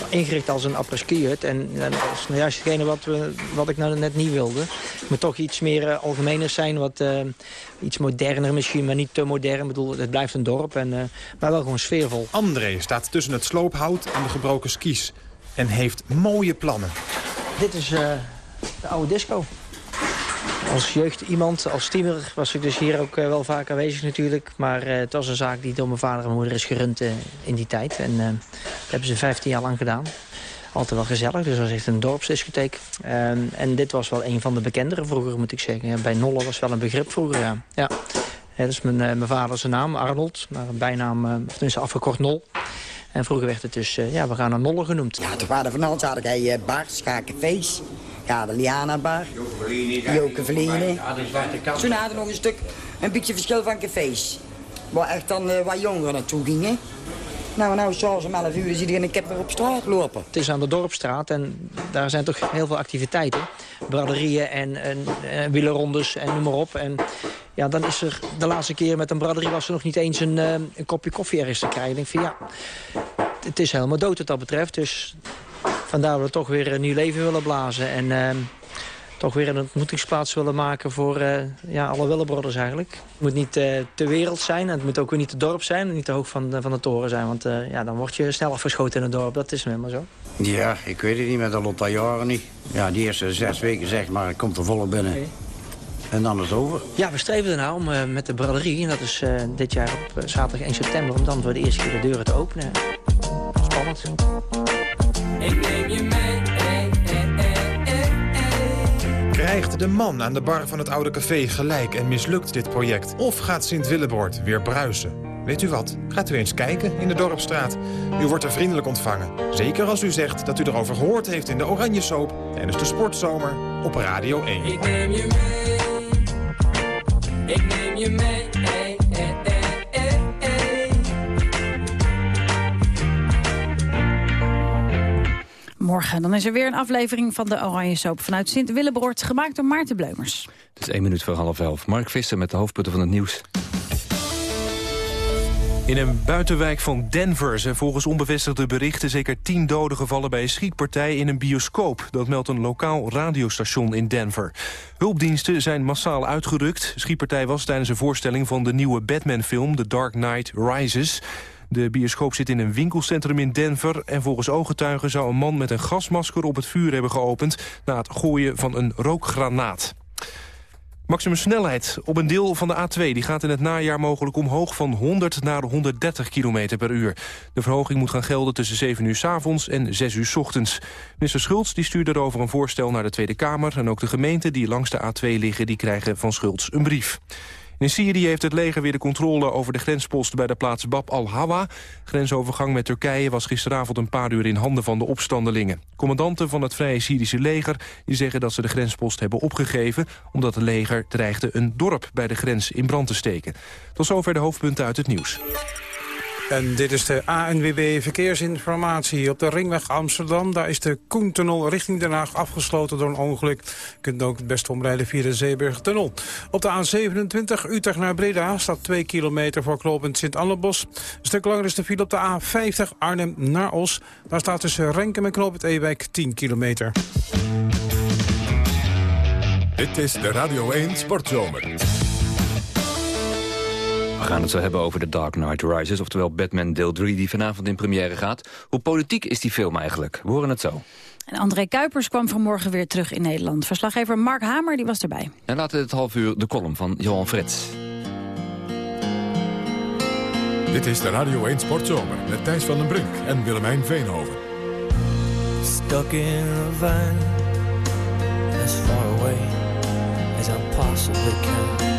[SPEAKER 20] ingericht als een apres-ski-hut. En uh, dat is nou juist hetgene wat, we, wat ik nou net niet wilde. Het moet toch iets meer uh, algemener zijn. Wat, iets moderner misschien, maar niet te modern. Ik bedoel, het blijft een dorp, en, maar wel gewoon sfeervol.
[SPEAKER 15] André staat tussen het sloophout en de gebroken skis. En heeft mooie plannen.
[SPEAKER 20] Dit is de oude disco. Als jeugd iemand, als tiener was ik dus hier ook wel vaak aanwezig natuurlijk. Maar uh, het was een zaak die door mijn vader en moeder is gerund uh, in die tijd. En uh, dat hebben ze 15 jaar lang gedaan. Altijd wel gezellig, dus dat was echt een dorpsdiscotheek. Um, en dit was wel een van de bekendere vroeger, moet ik zeggen. Bij Nolle was wel een begrip vroeger, ja. ja. dat is mijn, mijn vader zijn naam, Arnold. Maar een bijnaam, of tenminste afgekort Nol. En vroeger werd het dus, ja, we gaan naar Nolle genoemd.
[SPEAKER 16] Ja, toen waren van alles hadden jij bars, schaken, feest. Ja, de Liana Bar. Joke Verlene. Toen hadden we nog een stuk, een beetje verschil van cafés. Waar echt dan uh, wat jongeren naartoe gingen. Nou, nou, zoals om 11 uur is iedereen een weer op straat lopen.
[SPEAKER 20] Het is aan de Dorpstraat en daar zijn toch heel veel activiteiten. Braderieën en, en, en wielerrondes en noem maar op. En ja, dan is er de laatste keer met een braderie was er nog niet eens een, uh, een kopje koffie ergens te krijgen. Ik denk van ja, het is helemaal dood wat dat betreft. Dus vandaar dat we toch weer een nieuw leven willen blazen. En uh, toch weer een ontmoetingsplaats willen maken voor uh, ja, alle Willebrothers eigenlijk. Het moet niet uh, te wereld zijn. Het moet ook weer niet te dorp zijn. En niet te hoog van de, van de toren zijn. Want ja, dan word je snel afgeschoten in het dorp. Dat is nu helemaal zo.
[SPEAKER 13] Ja, ik weet het niet. Met de lot jaren niet. Ja, die eerste zes weken zeg maar, het komt er volop binnen. Okay. En dan is het over.
[SPEAKER 20] Ja, we streven ernaar om uh, met de braderie, en dat is uh, dit jaar op uh, zaterdag 1 september... om dan voor de eerste keer de deuren te openen. Spannend. Ik neem je mee.
[SPEAKER 15] Krijgt de man aan de bar van het oude café gelijk en mislukt dit project? Of gaat Sint-Willebord weer bruisen? Weet u wat? Gaat u eens kijken in de Dorpstraat. U wordt er vriendelijk ontvangen. Zeker als u zegt dat u erover gehoord heeft in de Oranje Soap... tijdens de sportzomer op Radio 1. Ik neem je mee. Ik neem je mee.
[SPEAKER 2] Morgen dan is er weer een aflevering van de Oranje Soap vanuit Sint-Willebroord, gemaakt door Maarten Bleumers.
[SPEAKER 3] Het is één minuut voor half elf. Mark Visser met de hoofdpunten van het nieuws.
[SPEAKER 4] In een buitenwijk van Denver zijn volgens onbevestigde berichten... zeker tien doden gevallen bij een schietpartij in een bioscoop. Dat meldt een lokaal radiostation in Denver. Hulpdiensten zijn massaal uitgerukt. De schietpartij was tijdens een voorstelling van de nieuwe Batman-film... The Dark Knight Rises. De bioscoop zit in een winkelcentrum in Denver... en volgens ooggetuigen zou een man met een gasmasker op het vuur hebben geopend... na het gooien van een rookgranaat. Maximum snelheid op een deel van de A2 die gaat in het najaar mogelijk omhoog van 100 naar 130 km per uur. De verhoging moet gaan gelden tussen 7 uur s avonds en 6 uur s ochtends. Minister Schultz die stuurde erover een voorstel naar de Tweede Kamer... en ook de gemeenten die langs de A2 liggen die krijgen van Schultz een brief. In Syrië heeft het leger weer de controle over de grensposten bij de plaats Bab al-Hawa. Grensovergang met Turkije was gisteravond een paar uur in handen van de opstandelingen. Commandanten van het Vrije Syrische leger die zeggen dat ze de grenspost hebben opgegeven... omdat het leger dreigde een dorp bij de grens in brand te steken. Tot zover de hoofdpunten uit het nieuws.
[SPEAKER 7] En dit is de ANWB Verkeersinformatie. Op de ringweg Amsterdam, daar is de Koentunnel richting Den Haag afgesloten door een ongeluk. Je kunt ook het best omrijden via de Zeeburgtunnel. Op de A27 Utrecht naar Breda staat 2 kilometer voor knooppunt Sint-Annebos. Een stuk langer is de file op de A50 Arnhem naar Os. Daar staat tussen Renkem en knooppunt Ewijk 10 kilometer.
[SPEAKER 1] Dit is de Radio 1 Sportzomer.
[SPEAKER 3] We gaan het zo hebben over The Dark Knight Rises, oftewel Batman deel 3 die vanavond in première gaat. Hoe politiek is die film eigenlijk? We horen het zo.
[SPEAKER 2] En André Kuipers kwam vanmorgen weer terug in Nederland. Verslaggever Mark Hamer die was erbij.
[SPEAKER 3] En laten we het half uur de column van Johan Frets.
[SPEAKER 1] Dit is de Radio 1 Sportzomer met Thijs van den Brink en Willemijn Veenhoven.
[SPEAKER 12] Stuck in a van as far away as I possibly can.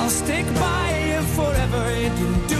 [SPEAKER 12] I'll stick by you forever didn't do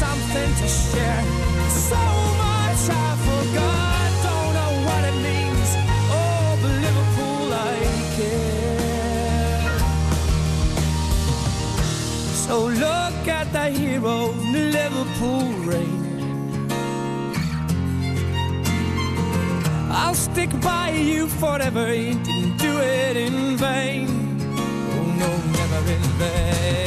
[SPEAKER 12] something to share. So much I forgot, don't know what it means. Oh, but Liverpool, I care. So look at the hero in the Liverpool rain. I'll stick by you forever. You didn't do it in vain. Oh no, never in vain.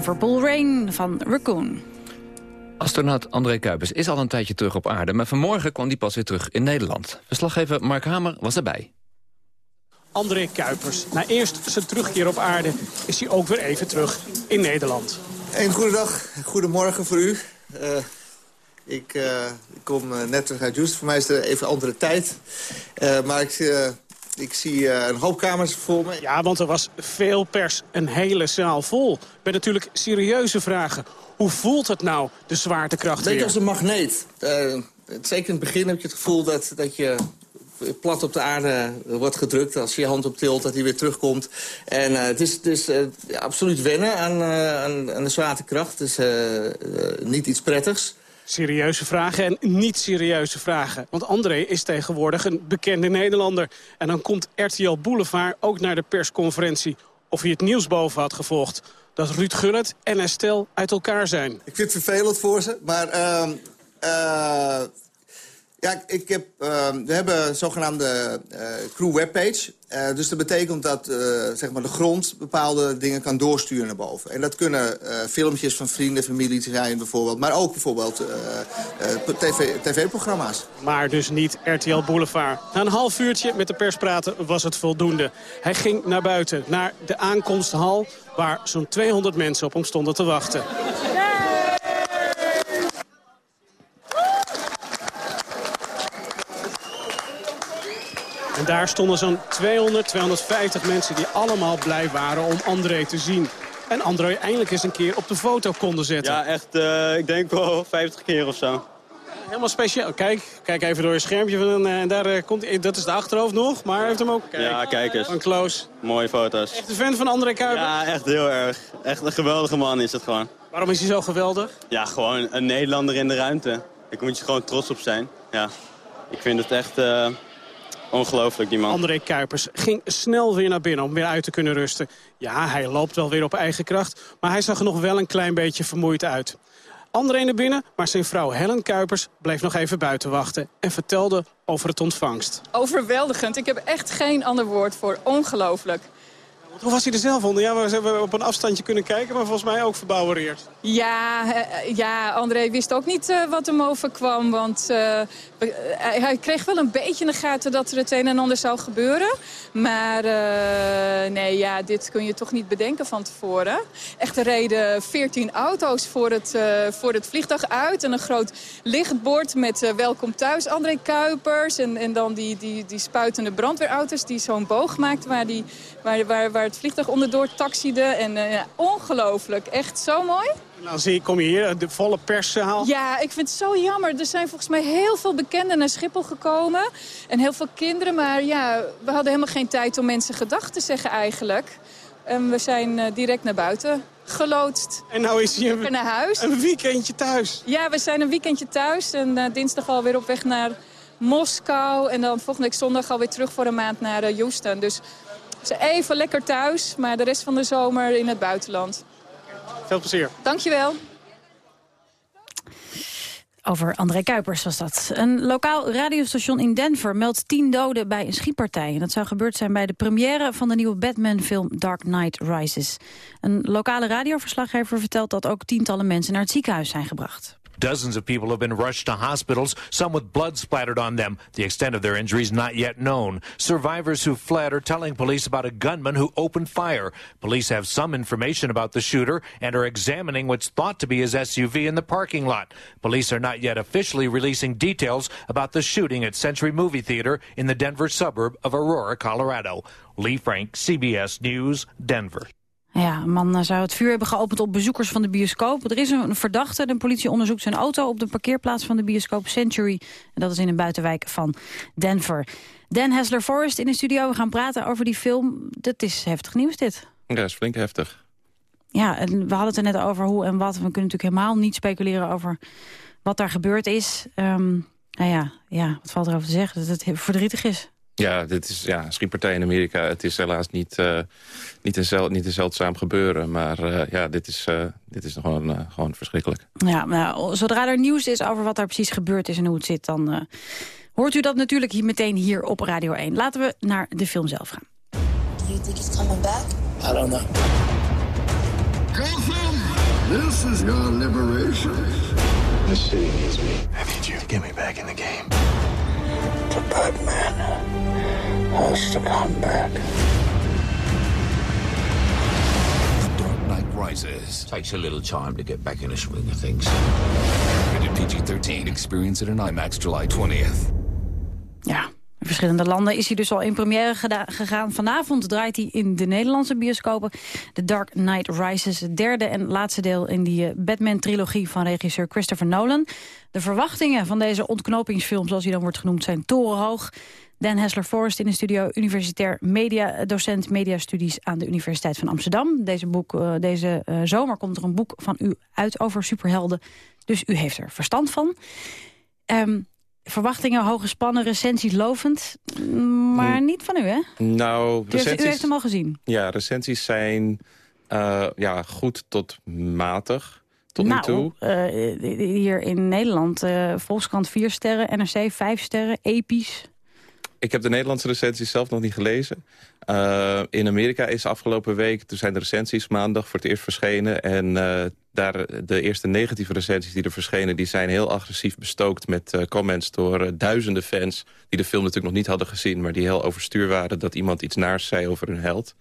[SPEAKER 12] Liverpool Rain
[SPEAKER 2] van Raccoon.
[SPEAKER 3] Astronaut André Kuipers is al een tijdje terug op aarde... maar vanmorgen kwam hij pas weer terug in Nederland. Verslaggever Mark Hamer was erbij.
[SPEAKER 21] André Kuipers. Na eerst zijn terugkeer op aarde is hij ook weer even terug in Nederland.
[SPEAKER 22] Een goedendag, goedemorgen voor u. Uh, ik, uh, ik, kom uh, net terug uit Houston. Voor mij is het even andere tijd. maar ik, ik zie een hoop kamers voor me.
[SPEAKER 21] Ja, want er was veel pers. Een hele zaal vol. Met natuurlijk serieuze vragen. Hoe voelt het nou, de zwaartekracht
[SPEAKER 22] Beetje
[SPEAKER 21] weer?
[SPEAKER 22] als een magneet. zeker in het begin heb je het gevoel dat, dat je plat op de aarde wordt gedrukt. Als je je hand op tilt, dat hij weer terugkomt. En uh, het is, uh, absoluut wennen aan, aan, aan, de zwaartekracht. Het is niet iets prettigs.
[SPEAKER 21] Serieuze vragen en niet serieuze vragen. Want André is tegenwoordig een bekende Nederlander. En dan komt RTL Boulevard ook naar de persconferentie. Of hij het nieuws boven had gevolgd. Dat Ruud Gullit en Estelle uit elkaar zijn.
[SPEAKER 22] Ik vind het vervelend voor ze, maar... ehm, ja, ik heb, uh, we hebben een zogenaamde uh, crew webpage. Uh, dus dat betekent dat zeg maar de grond bepaalde dingen kan doorsturen naar boven. En dat kunnen filmpjes van vrienden, familie zijn bijvoorbeeld. Maar ook bijvoorbeeld tv-programma's. TV
[SPEAKER 21] maar dus niet RTL Boulevard. Na een half uurtje met de pers praten was het voldoende. Hij ging naar buiten, naar de aankomsthal... waar zo'n 200 mensen op hem stonden te wachten. En daar stonden zo'n 200, 250 mensen die allemaal blij waren om André te zien. En André eindelijk eens een keer op de foto konden zetten.
[SPEAKER 23] Ja, echt, uh, ik denk wel 50 keer of zo.
[SPEAKER 21] Helemaal speciaal. Kijk, kijk even door je schermpje. Van, en daar uh, komt, dat is de achterhoofd nog, maar hij heeft hem ook. Kijk,
[SPEAKER 23] ja, kijk eens.
[SPEAKER 21] Van close.
[SPEAKER 23] Mooie foto's.
[SPEAKER 21] Echt een fan van André Kuiper?
[SPEAKER 23] Ja, echt heel erg. Echt een geweldige man is het gewoon.
[SPEAKER 21] Waarom is hij zo geweldig?
[SPEAKER 23] Ja, gewoon een Nederlander in de ruimte. Ik moet je gewoon trots op zijn. Ja, ik vind het echt... Uh, Ongelooflijk, die man.
[SPEAKER 21] André Kuipers ging snel weer naar binnen om weer uit te kunnen rusten. Ja, hij loopt wel weer op eigen kracht, maar hij zag er nog wel een klein beetje vermoeid uit. André naar binnen, maar zijn vrouw Helen Kuipers bleef nog even buiten wachten... en vertelde over het ontvangst.
[SPEAKER 24] Overweldigend. Ik heb echt geen ander woord voor. Ongelooflijk.
[SPEAKER 21] Hoe was hij er zelf onder? Ja, we hebben op een afstandje kunnen kijken, maar volgens mij ook verbouwereerd.
[SPEAKER 24] Ja, uh, ja André wist ook niet uh, wat hem overkwam. Want uh, hij kreeg wel een beetje in de gaten dat er het een en ander zou gebeuren. Maar nee, ja, dit kun je toch niet bedenken van tevoren. Echt, er reden 14 auto's voor het, voor het vliegtuig uit. En een groot lichtbord met welkom thuis André Kuipers. En, en dan die, die, die spuitende brandweerauto's die zo'n boog maakten waar, die, waar, waar, waar het vliegtuig onderdoor taxiede. En uh, ongelooflijk. Echt zo mooi.
[SPEAKER 21] En dan zie kom je hier, de volle perszaal.
[SPEAKER 24] Ja, ik vind het zo jammer. Er zijn volgens mij heel veel bekenden naar Schiphol gekomen. En heel veel kinderen. Maar ja, we hadden helemaal geen tijd om mensen gedag te zeggen eigenlijk. En we zijn uh, direct naar buiten geloodst.
[SPEAKER 21] En nou is hij
[SPEAKER 24] een, naar huis.
[SPEAKER 21] een weekendje thuis.
[SPEAKER 24] Ja, we zijn een weekendje thuis. En uh, dinsdag alweer op weg naar Moskou. En dan volgende week zondag alweer terug voor een maand naar uh, Houston. Dus ze even lekker thuis, maar de rest van de zomer in het buitenland.
[SPEAKER 21] Veel plezier.
[SPEAKER 24] Dankjewel.
[SPEAKER 2] Over André Kuipers was dat. Een lokaal radiostation in Denver meldt tien doden bij een schietpartij. En dat zou gebeurd zijn bij de première van de nieuwe Batman-film Dark Knight Rises. Een lokale radioverslaggever vertelt dat ook tientallen mensen naar het ziekenhuis zijn gebracht.
[SPEAKER 25] Dozens of people have been rushed to hospitals, some with blood splattered on them. The extent of their injuries not yet known. Survivors who fled are telling police about a gunman who opened fire. Police have some information about the shooter and are examining what's thought to be his SUV in the parking lot. Police are not yet officially releasing details about the shooting at Century Movie Theater in the Denver suburb of Aurora, Colorado. Lee Frank, CBS News, Denver.
[SPEAKER 2] Ja, een man zou het vuur hebben geopend op bezoekers van de bioscoop. Er is een verdachte. De politie onderzoekt zijn auto op de parkeerplaats van de bioscoop Century. En dat is in een buitenwijk van Denver. Dan Hessler Forrest in de studio. We gaan praten over die film. Dat is heftig nieuws dit.
[SPEAKER 26] Ja, dat is flink heftig.
[SPEAKER 2] Ja, en we hadden het er net over hoe en wat. We kunnen natuurlijk helemaal niet speculeren over wat daar gebeurd is. Um, nou ja, ja, wat valt erover te zeggen? Dat het verdrietig is.
[SPEAKER 27] Ja, dit is ja, schietpartij in Amerika. Het is helaas niet, uh, niet, een zel, niet een zeldzaam gebeuren. Maar uh, ja, dit is, uh, dit is gewoon, gewoon verschrikkelijk.
[SPEAKER 2] Ja, nou, zodra er nieuws is over wat er precies gebeurd is en hoe het zit... dan hoort u dat natuurlijk hier meteen hier op Radio 1. Laten we naar de film zelf gaan.
[SPEAKER 28] Do you think he's coming back?
[SPEAKER 29] I don't know. Gotham, this is your liberation.
[SPEAKER 30] This city needs me. I need you to get me back in the game.
[SPEAKER 29] The Batman has to come back.
[SPEAKER 30] The Dark Knight Rises.
[SPEAKER 31] Takes a little time to get back in the swing of things.
[SPEAKER 30] Rated PG-13. Experience it in IMAX July 20th.
[SPEAKER 2] Ja, in verschillende landen is hij dus al in première gegaan. Vanavond draait hij in de Nederlandse bioscopen. The Dark Knight Rises, het derde en laatste deel in die eh, Batman-trilogie van regisseur Christopher Nolan. De verwachtingen van deze ontknopingsfilm, zoals hij dan wordt genoemd, zijn torenhoog. Dan Hessler Forrest in de studio, universitair media, docent mediastudies aan de Universiteit van Amsterdam. Deze, boek, uh, deze zomer komt er een boek van u uit over superhelden. Dus u heeft er verstand van. Um, verwachtingen hoog gespannen, recensies lovend. Maar
[SPEAKER 27] Hmm.
[SPEAKER 2] niet van u, hè?
[SPEAKER 27] Nou,
[SPEAKER 2] U heeft, u heeft hem al gezien.
[SPEAKER 27] Ja, recensies zijn uh, ja, goed tot matig. Tot
[SPEAKER 2] nou,
[SPEAKER 27] nu toe.
[SPEAKER 2] Uh, hier in Nederland, uh, Volkskrant 4 sterren, NRC 5 sterren, episch.
[SPEAKER 27] Ik heb de Nederlandse recensies zelf nog niet gelezen. In Amerika is afgelopen week, toen zijn de recensies maandag voor het eerst verschenen. En daar, de eerste negatieve recensies die er verschenen... die zijn heel agressief bestookt met uh, comments door duizenden fans... die de film natuurlijk nog niet hadden gezien... maar die heel overstuur waren dat iemand iets naars zei over hun held.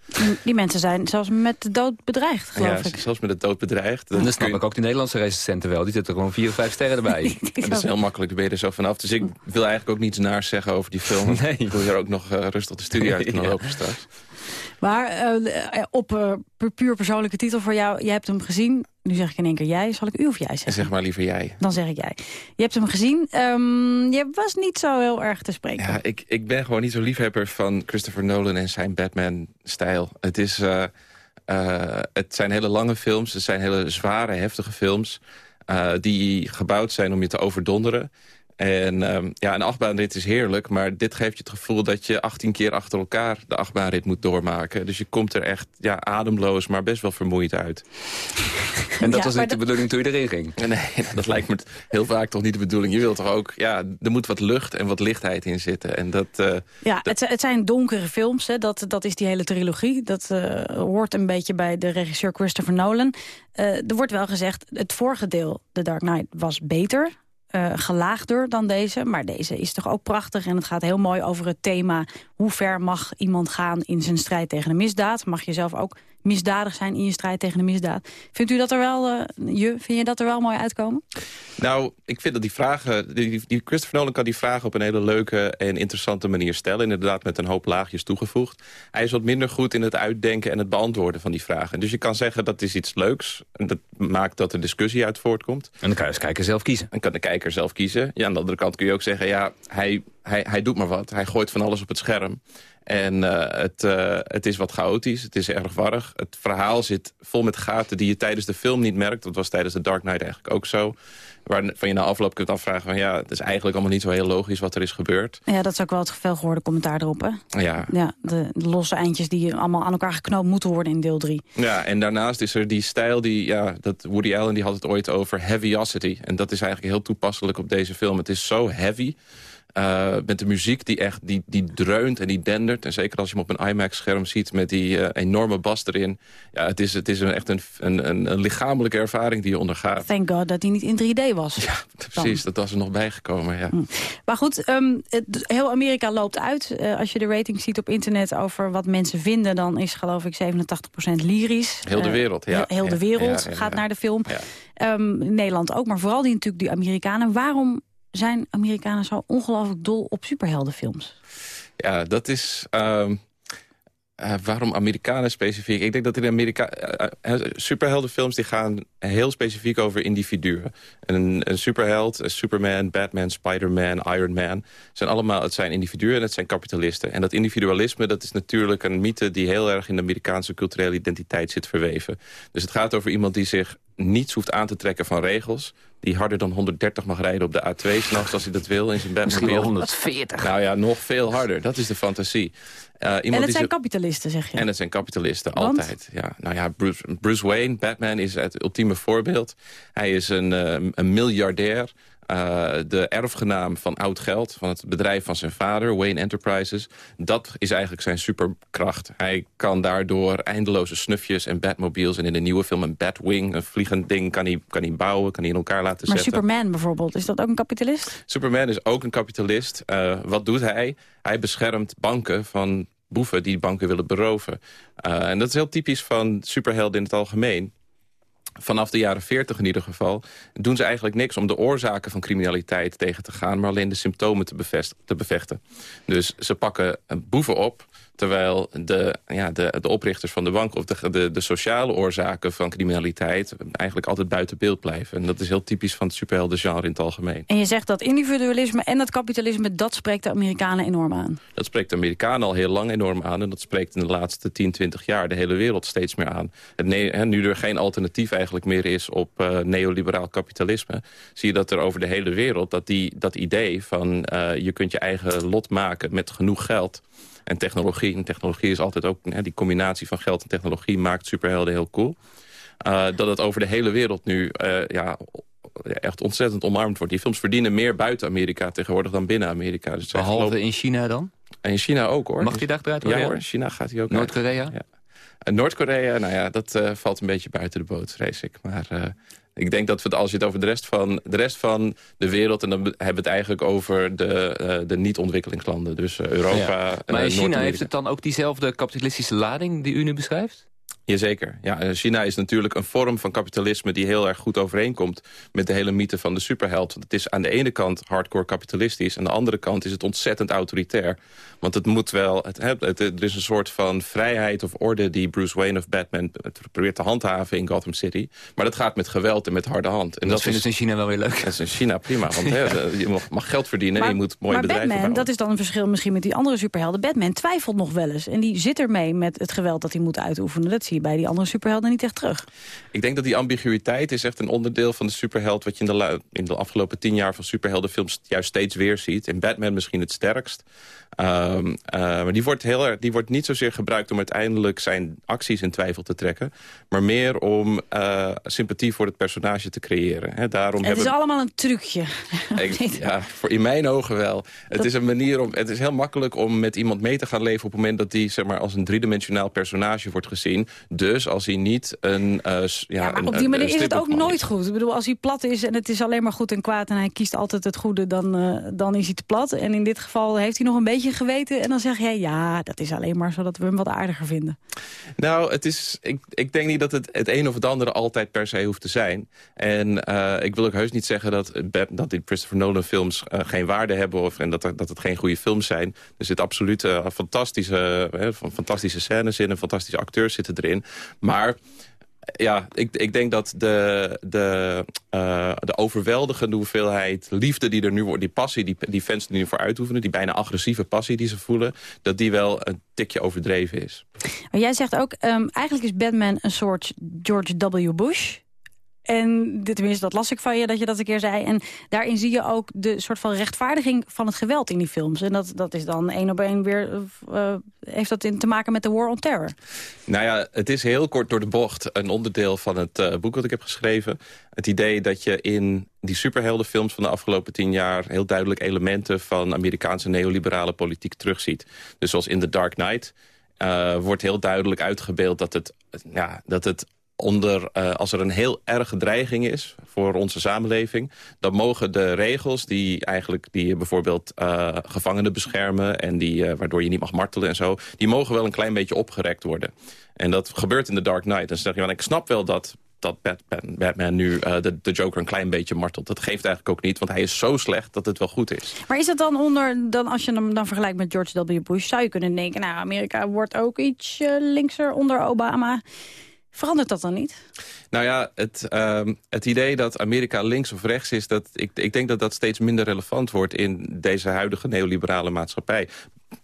[SPEAKER 2] Die, mensen zijn zelfs met de dood bedreigd, geloof
[SPEAKER 27] ja,
[SPEAKER 2] ik.
[SPEAKER 27] zelfs met de dood bedreigd.
[SPEAKER 3] Dan, dan snap ik ook die Nederlandse recensenten wel. Die zitten gewoon vier of vijf sterren erbij. *laughs*
[SPEAKER 27] dat is heel makkelijk, daar ben je er zo vanaf. Dus ik wil eigenlijk ook niets naars zeggen over die film. *laughs*
[SPEAKER 3] Nee.
[SPEAKER 27] Ik wil hier ook nog rustig de studie uit *laughs* kunnen lopen straks.
[SPEAKER 2] Maar uh, op uh, puur persoonlijke titel voor jou, je hebt hem gezien. Nu zeg ik in één keer jij. Zal ik u of jij zeggen?
[SPEAKER 27] Zeg maar liever jij.
[SPEAKER 2] Dan zeg ik jij. Je hebt hem gezien. Um, je was niet zo heel erg te spreken.
[SPEAKER 27] Ja, ik, ik ben gewoon niet zo liefhebber van Christopher Nolan en zijn Batman-stijl. Het, is, uh, het zijn hele lange films. Het zijn hele zware, heftige films. die gebouwd zijn om je te overdonderen. En um, ja, een achtbaanrit is heerlijk, maar dit geeft je het gevoel dat je 18 keer achter elkaar de achtbaanrit moet doormaken. Dus je komt er echt ja, ademloos, maar best wel vermoeid uit. *laughs*
[SPEAKER 3] En dat ja, was niet de bedoeling toen je erin ging? *laughs*
[SPEAKER 27] Nee, dat lijkt me heel vaak toch niet de bedoeling. Je wilt toch ook, ja, er moet wat lucht en wat lichtheid in zitten. En dat, uh,
[SPEAKER 2] ja, dat... Het, het, zijn donkere films, hè. Dat, dat is die hele trilogie. Dat uh, hoort een beetje bij de regisseur Christopher Nolan. Uh, er wordt wel gezegd, het vorige deel, The Dark Knight, was beter. Uh, gelaagder dan deze. Maar deze is toch ook prachtig. En het gaat heel mooi over het thema... hoe ver mag iemand gaan in zijn strijd tegen de misdaad? Mag je zelf ook misdadig zijn in je strijd tegen de misdaad? Vindt u dat er wel, uh, je, vind je dat er wel mooi uitkomen?
[SPEAKER 27] Nou, ik vind dat die vragen... Die, die Christopher Nolan kan die vragen op een hele leuke en interessante manier stellen. Inderdaad met een hoop laagjes toegevoegd. Hij is wat minder goed in het uitdenken en het beantwoorden van die vragen. Dus je kan zeggen dat is iets leuks. En dat maakt dat er discussie uit voortkomt.
[SPEAKER 3] En dan kan je als kijker zelf kiezen.
[SPEAKER 27] Dan kan de kijker zelf kiezen. Ja, aan de andere kant kun je ook zeggen... ja, hij, hij, hij doet maar wat. Hij gooit van alles op het scherm. En uh, het, uh, het is wat chaotisch, het is erg warrig. Het verhaal zit vol met gaten die je tijdens de film niet merkt. Dat was tijdens The Dark Knight eigenlijk ook zo. Waarvan je na afloop kunt afvragen van ja, het is eigenlijk allemaal niet zo heel logisch wat er is gebeurd.
[SPEAKER 2] Ja, dat is ook wel het veel gehoorde commentaar erop, hè?
[SPEAKER 27] Ja.
[SPEAKER 2] ja de, de losse eindjes die allemaal aan elkaar geknoopt moeten worden in deel 3.
[SPEAKER 27] Ja, en daarnaast is er die stijl die, ja, dat Woody Allen die had het ooit over heavyosity. En dat is eigenlijk heel toepasselijk op deze film. Het is zo heavy. Uh, met de muziek die echt die, die dreunt en die dendert. En zeker als je hem op een IMAX-scherm ziet met die uh, enorme bas erin. Ja, het is, het is een, echt een, een, een, lichamelijke ervaring die je ondergaat.
[SPEAKER 2] Thank God dat hij niet in 3D was.
[SPEAKER 27] Ja, precies. Dan. Dat was er nog bijgekomen, ja.
[SPEAKER 2] Hm. Maar goed, um, het, heel Amerika loopt uit. Uh, als je de ratings ziet op internet over wat mensen vinden... dan is geloof ik 87% lyrisch.
[SPEAKER 27] Heel de wereld, ja.
[SPEAKER 2] Heel de wereld ja, ja, gaat naar de film. Um, Nederland ook, maar vooral die natuurlijk die Amerikanen. Waarom zijn Amerikanen zo ongelooflijk dol op superheldenfilms?
[SPEAKER 27] Ja, dat is... Uh, uh, waarom Amerikanen specifiek? Ik denk dat in Amerika... Uh, superheldenfilms die gaan heel specifiek over individuen. Een, een superheld, Superman, Batman, Spider-Man, Iron Man... Zijn allemaal, het zijn individuen en het zijn kapitalisten. En dat individualisme, dat is natuurlijk een mythe... die heel erg in de Amerikaanse culturele identiteit zit verweven. Dus het gaat over iemand die zich niets hoeft aan te trekken van regels. Die harder dan 130 mag rijden op de A2 s'nachts als hij dat wil in zijn
[SPEAKER 3] wel 140.
[SPEAKER 27] Nou ja, nog veel harder. Dat is de fantasie. Uh, iemand
[SPEAKER 2] en het
[SPEAKER 27] die
[SPEAKER 2] zijn
[SPEAKER 27] zo-
[SPEAKER 2] kapitalisten, zeg je?
[SPEAKER 27] en het zijn kapitalisten,
[SPEAKER 2] Want?
[SPEAKER 27] altijd. Ja, nou ja, Bruce, Bruce Wayne, Batman, is het ultieme voorbeeld. Hij is een, eh, een miljardair. Eh, de erfgenaam van oud geld, van het bedrijf van zijn vader, Wayne Enterprises. Dat is eigenlijk zijn superkracht. Hij kan daardoor eindeloze snufjes en Batmobiles... en in de nieuwe film een Batwing, een vliegend ding... kan hij, kan hij bouwen, kan hij in elkaar laten
[SPEAKER 2] Maar
[SPEAKER 27] zetten.
[SPEAKER 2] Superman bijvoorbeeld, is dat ook een kapitalist?
[SPEAKER 27] Superman is ook een kapitalist. Eh, wat doet hij? Hij beschermt banken van boeven die banken willen beroven. Eh, en dat is heel typisch van superhelden in het algemeen. Vanaf de jaren 40 in ieder geval doen ze eigenlijk niks om de oorzaken van criminaliteit tegen te gaan, maar alleen de symptomen te, te bevechten. Dus ze pakken boeven op, terwijl de, ja, de, de oprichters van de bank of de, de, de sociale oorzaken van criminaliteit eigenlijk altijd buiten beeld blijven. En dat is heel typisch van het superheldengenre in het algemeen.
[SPEAKER 2] En je zegt dat individualisme en dat kapitalisme, dat spreekt de Amerikanen enorm aan.
[SPEAKER 27] Dat spreekt de Amerikanen al heel lang enorm aan. En dat spreekt in de laatste 10, 20 jaar de hele wereld steeds meer aan. Hè, nu er geen alternatief eigenlijk meer is op eh, neoliberaal kapitalisme... zie je dat er over de hele wereld dat, die, dat idee van... eh, je kunt je eigen lot maken met genoeg geld en technologie. En technologie is altijd ook... Hè, die combinatie van geld en technologie maakt superhelden heel cool. Eh, dat het over de hele wereld nu eh, ja, echt ontzettend omarmd wordt. Die films verdienen meer buiten Amerika tegenwoordig dan binnen Amerika. Dus
[SPEAKER 3] Behalve
[SPEAKER 27] geloof-
[SPEAKER 3] in China dan?
[SPEAKER 27] en in China ook hoor.
[SPEAKER 3] Mag die dag eruit
[SPEAKER 27] Ja hoor, in China gaat hij ook
[SPEAKER 3] Noord-Korea?
[SPEAKER 27] Ja. En Noord-Korea, nou ja, dat eh, valt een beetje buiten de boot, vrees ik. Maar eh, ik denk dat we het, als je het over de rest van de, rest van de wereld... en dan hebben we het eigenlijk over de, eh, de niet-ontwikkelingslanden. Dus eh, Europa
[SPEAKER 3] Ja.
[SPEAKER 27] en
[SPEAKER 3] Maar in China heeft het dan ook diezelfde kapitalistische lading die u nu beschrijft?
[SPEAKER 27] Jazeker. Ja, eh, China is natuurlijk een vorm van kapitalisme... die heel erg goed overeenkomt met de hele mythe van de superheld. Want het is aan de ene kant hardcore kapitalistisch... aan de andere kant is het ontzettend autoritair. Want het moet wel... Het, het, het- er is een soort van vrijheid of orde... die Bruce Wayne of Batman probeert te handhaven in Gotham City. Maar dat gaat met geweld en met harde hand. En
[SPEAKER 3] dat vinden ze in China wel weer leuk.
[SPEAKER 27] Dat is in China prima, want hè, je mag, mag geld verdienen... en je moet mooie
[SPEAKER 2] maar
[SPEAKER 27] bedrijven
[SPEAKER 2] Batman,
[SPEAKER 27] bouwen.
[SPEAKER 2] dat is dan een verschil misschien met die andere superhelden. Batman twijfelt nog wel eens. En die zit ermee met het geweld dat hij moet uitoefenen. Dat zie je bij die andere superhelden niet echt terug.
[SPEAKER 27] Ik denk dat die ambiguïteit is echt een onderdeel van de superheld... wat je in de, in de afgelopen tien jaar van superheldenfilms juist steeds weer ziet. In Batman misschien het sterkst. Ehm, eh, maar die wordt, heel, die wordt niet zozeer gebruikt om uiteindelijk zijn acties in twijfel te trekken. Maar meer om eh, sympathie voor het personage te creëren. Hè, daarom
[SPEAKER 2] Het is allemaal een trucje. *laughs*
[SPEAKER 27] ik- ja, voor in mijn ogen wel. Het is een manier om. Het is heel makkelijk om met iemand mee te gaan leven op het moment dat die zeg maar als een driedimensionaal personage wordt gezien. Dus als hij niet een. eh, ja,
[SPEAKER 2] Maar
[SPEAKER 27] een-
[SPEAKER 2] op die manier is het ook nooit goed. Ik bedoel, als hij plat is en het is alleen maar goed en kwaad... en hij kiest altijd het goede, dan, eh, dan is hij te plat. En in dit geval heeft hij nog een beetje geweten... en dan zeg jij, ja, dat is alleen maar zodat we hem wat aardiger vinden.
[SPEAKER 27] Nou, het is, ik, ik denk niet dat het het een of het andere altijd per se hoeft te zijn. En eh, ik wil ook heus niet zeggen dat, dat die Christopher Nolan films geen waarde hebben... Of, en dat, er- dat het geen goede films zijn. Er zit absoluut fantastische, fantastische scènes in... en fantastische acteurs zitten erin. Maar ja, ik, ik denk dat de, de, eh, de overweldigende hoeveelheid liefde die er nu wordt... die passie die, die fans er nu voor uitoefenen... die bijna agressieve passie die ze voelen... dat die wel een tikje overdreven is.
[SPEAKER 2] Maar jij zegt ook, ehm, eigenlijk is Batman een soort George W. Bush... En tenminste, dat las ik van je, dat je dat een keer zei. En daarin zie je ook de soort van rechtvaardiging van het geweld in die films. En dat, dat is dan één op één weer... eh, heeft dat in te maken met de War on Terror.
[SPEAKER 27] Nou ja, het is heel kort door de bocht een onderdeel van het eh, boek dat ik heb geschreven. Het idee dat je in die superheldenfilms van de afgelopen tien jaar... heel duidelijk elementen van Amerikaanse neoliberale politiek terugziet. Dus zoals in The Dark Knight eh, wordt heel duidelijk uitgebeeld dat het, ja, dat het onder, eh, als er een heel erge dreiging is voor onze samenleving... dan mogen de regels die eigenlijk die bijvoorbeeld eh, gevangenen beschermen... en die, eh, waardoor je niet mag martelen en zo... die mogen wel een klein beetje opgerekt worden. En dat gebeurt in The Dark Knight. En dan zeg je, ik snap wel dat dat Batman, Batman nu de, Joker een klein beetje martelt. Dat geeft eigenlijk ook niet, want hij is zo slecht dat het wel goed is.
[SPEAKER 2] Maar is dat dan onder, dan als je hem dan vergelijkt met George W. Bush... zou je kunnen denken, nou, Amerika wordt ook iets linkser onder Obama... Verandert dat dan niet?
[SPEAKER 27] Nou ja, het, ehm, het idee dat Amerika links of rechts is... Dat, ik, ik denk dat dat steeds minder relevant wordt in deze huidige neoliberale maatschappij.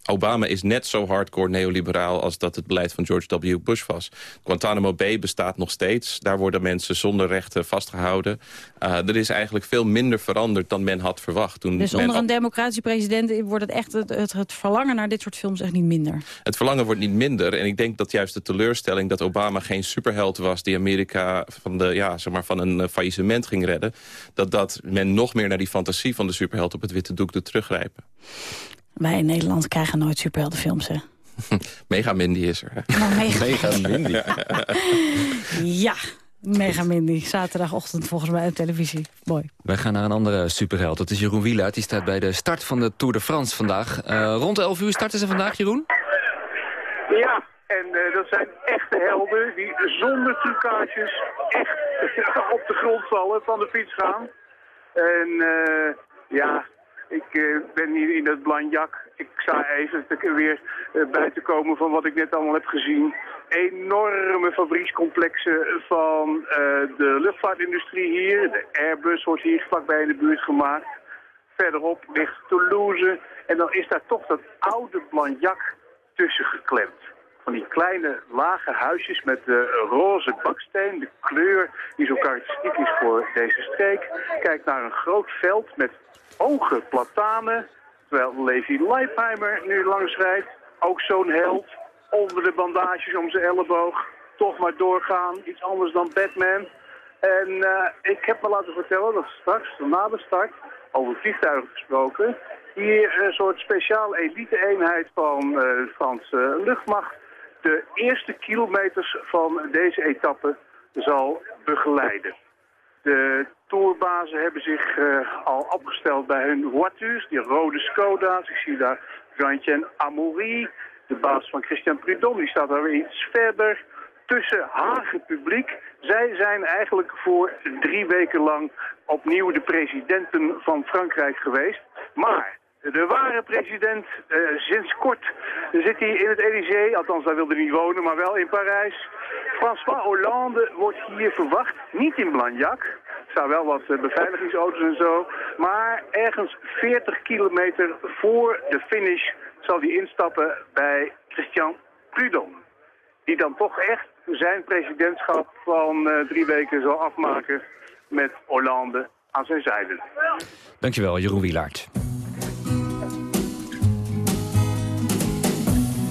[SPEAKER 27] Obama is net zo hardcore neoliberaal als dat het beleid van George W. Bush was. Guantanamo Bay bestaat nog steeds. Daar worden mensen zonder rechten vastgehouden. Uh, er is eigenlijk veel minder veranderd dan men had verwacht. Toen
[SPEAKER 2] Dus onder een democratische president wordt het echt het, het, het verlangen naar dit soort films echt niet minder.
[SPEAKER 27] Het verlangen wordt niet minder. En ik denk dat juist de teleurstelling dat Obama geen superheld was... die Amerika van, de, ja, zeg maar van een uh, faillissement ging redden... dat, dat men nog meer naar die fantasie van de superheld op het witte doek doet teruggrijpen.
[SPEAKER 2] Wij in Nederland krijgen nooit superheldenfilms, hè? *laughs*
[SPEAKER 27] Mega Mindy is er. Hè? *laughs*
[SPEAKER 2] Nou, mega.
[SPEAKER 3] Mega Mindy. *laughs*
[SPEAKER 2] ja, Mega Mindy. Zaterdagochtend volgens mij op televisie. Mooi.
[SPEAKER 3] Wij gaan naar een andere superheld. Dat is Jeroen Wielaert. Die staat bij de start van de Tour de France vandaag. Uh, rond 11 uur starten ze vandaag, Jeroen?
[SPEAKER 32] Ja, en uh, dat zijn echte helden die zonder trucages echt op de grond vallen, van de fiets gaan. En uh, ja, ik uh, ben hier in het Blanjak. Ik sta even weer uh, bij te komen van wat ik net allemaal heb gezien. Enorme fabriekscomplexen van uh, de luchtvaartindustrie hier. De Airbus wordt hier vlakbij in de buurt gemaakt. Verderop ligt Toulouse. En dan is daar toch dat oude Blanjak tussen geklemd. Van die kleine lage huisjes met de roze baksteen. De kleur die zo karakteristiek is voor deze streek. Kijk naar een groot veld met hoge platanen. Terwijl Levi Leipheimer nu langs rijdt. Ook zo'n held. Onder de bandages om zijn elleboog. Toch maar doorgaan. Iets anders dan Batman. En uh, ik heb me laten vertellen dat straks, na de start, over vliegtuigen gesproken, hier een soort speciaal elite-eenheid van de Franse luchtmacht de eerste kilometers van deze etappe zal begeleiden. De tourbazen hebben zich uh, al opgesteld bij hun voitures, die rode Skoda's. Ik zie daar Jean-Etienne Amoury, de baas van Christian Prudhomme, die staat daar weer iets verder. Tussen Hagen publiek. Zij zijn eigenlijk voor drie weken lang opnieuw de presidenten van Frankrijk geweest. Maar de ware president, uh, sinds kort zit hij in het Elysée, althans daar wilde hij niet wonen, maar wel in Parijs. François Hollande wordt hier verwacht, niet in Blagnac. Er staan wel wat uh, beveiligingsauto's en zo. Maar ergens 40 kilometer voor de finish zal hij instappen bij Christian Prudhomme. Die dan toch echt zijn presidentschap van uh, drie weken zal afmaken met Hollande aan zijn zijde.
[SPEAKER 3] Dankjewel, Jeroen Wielaert.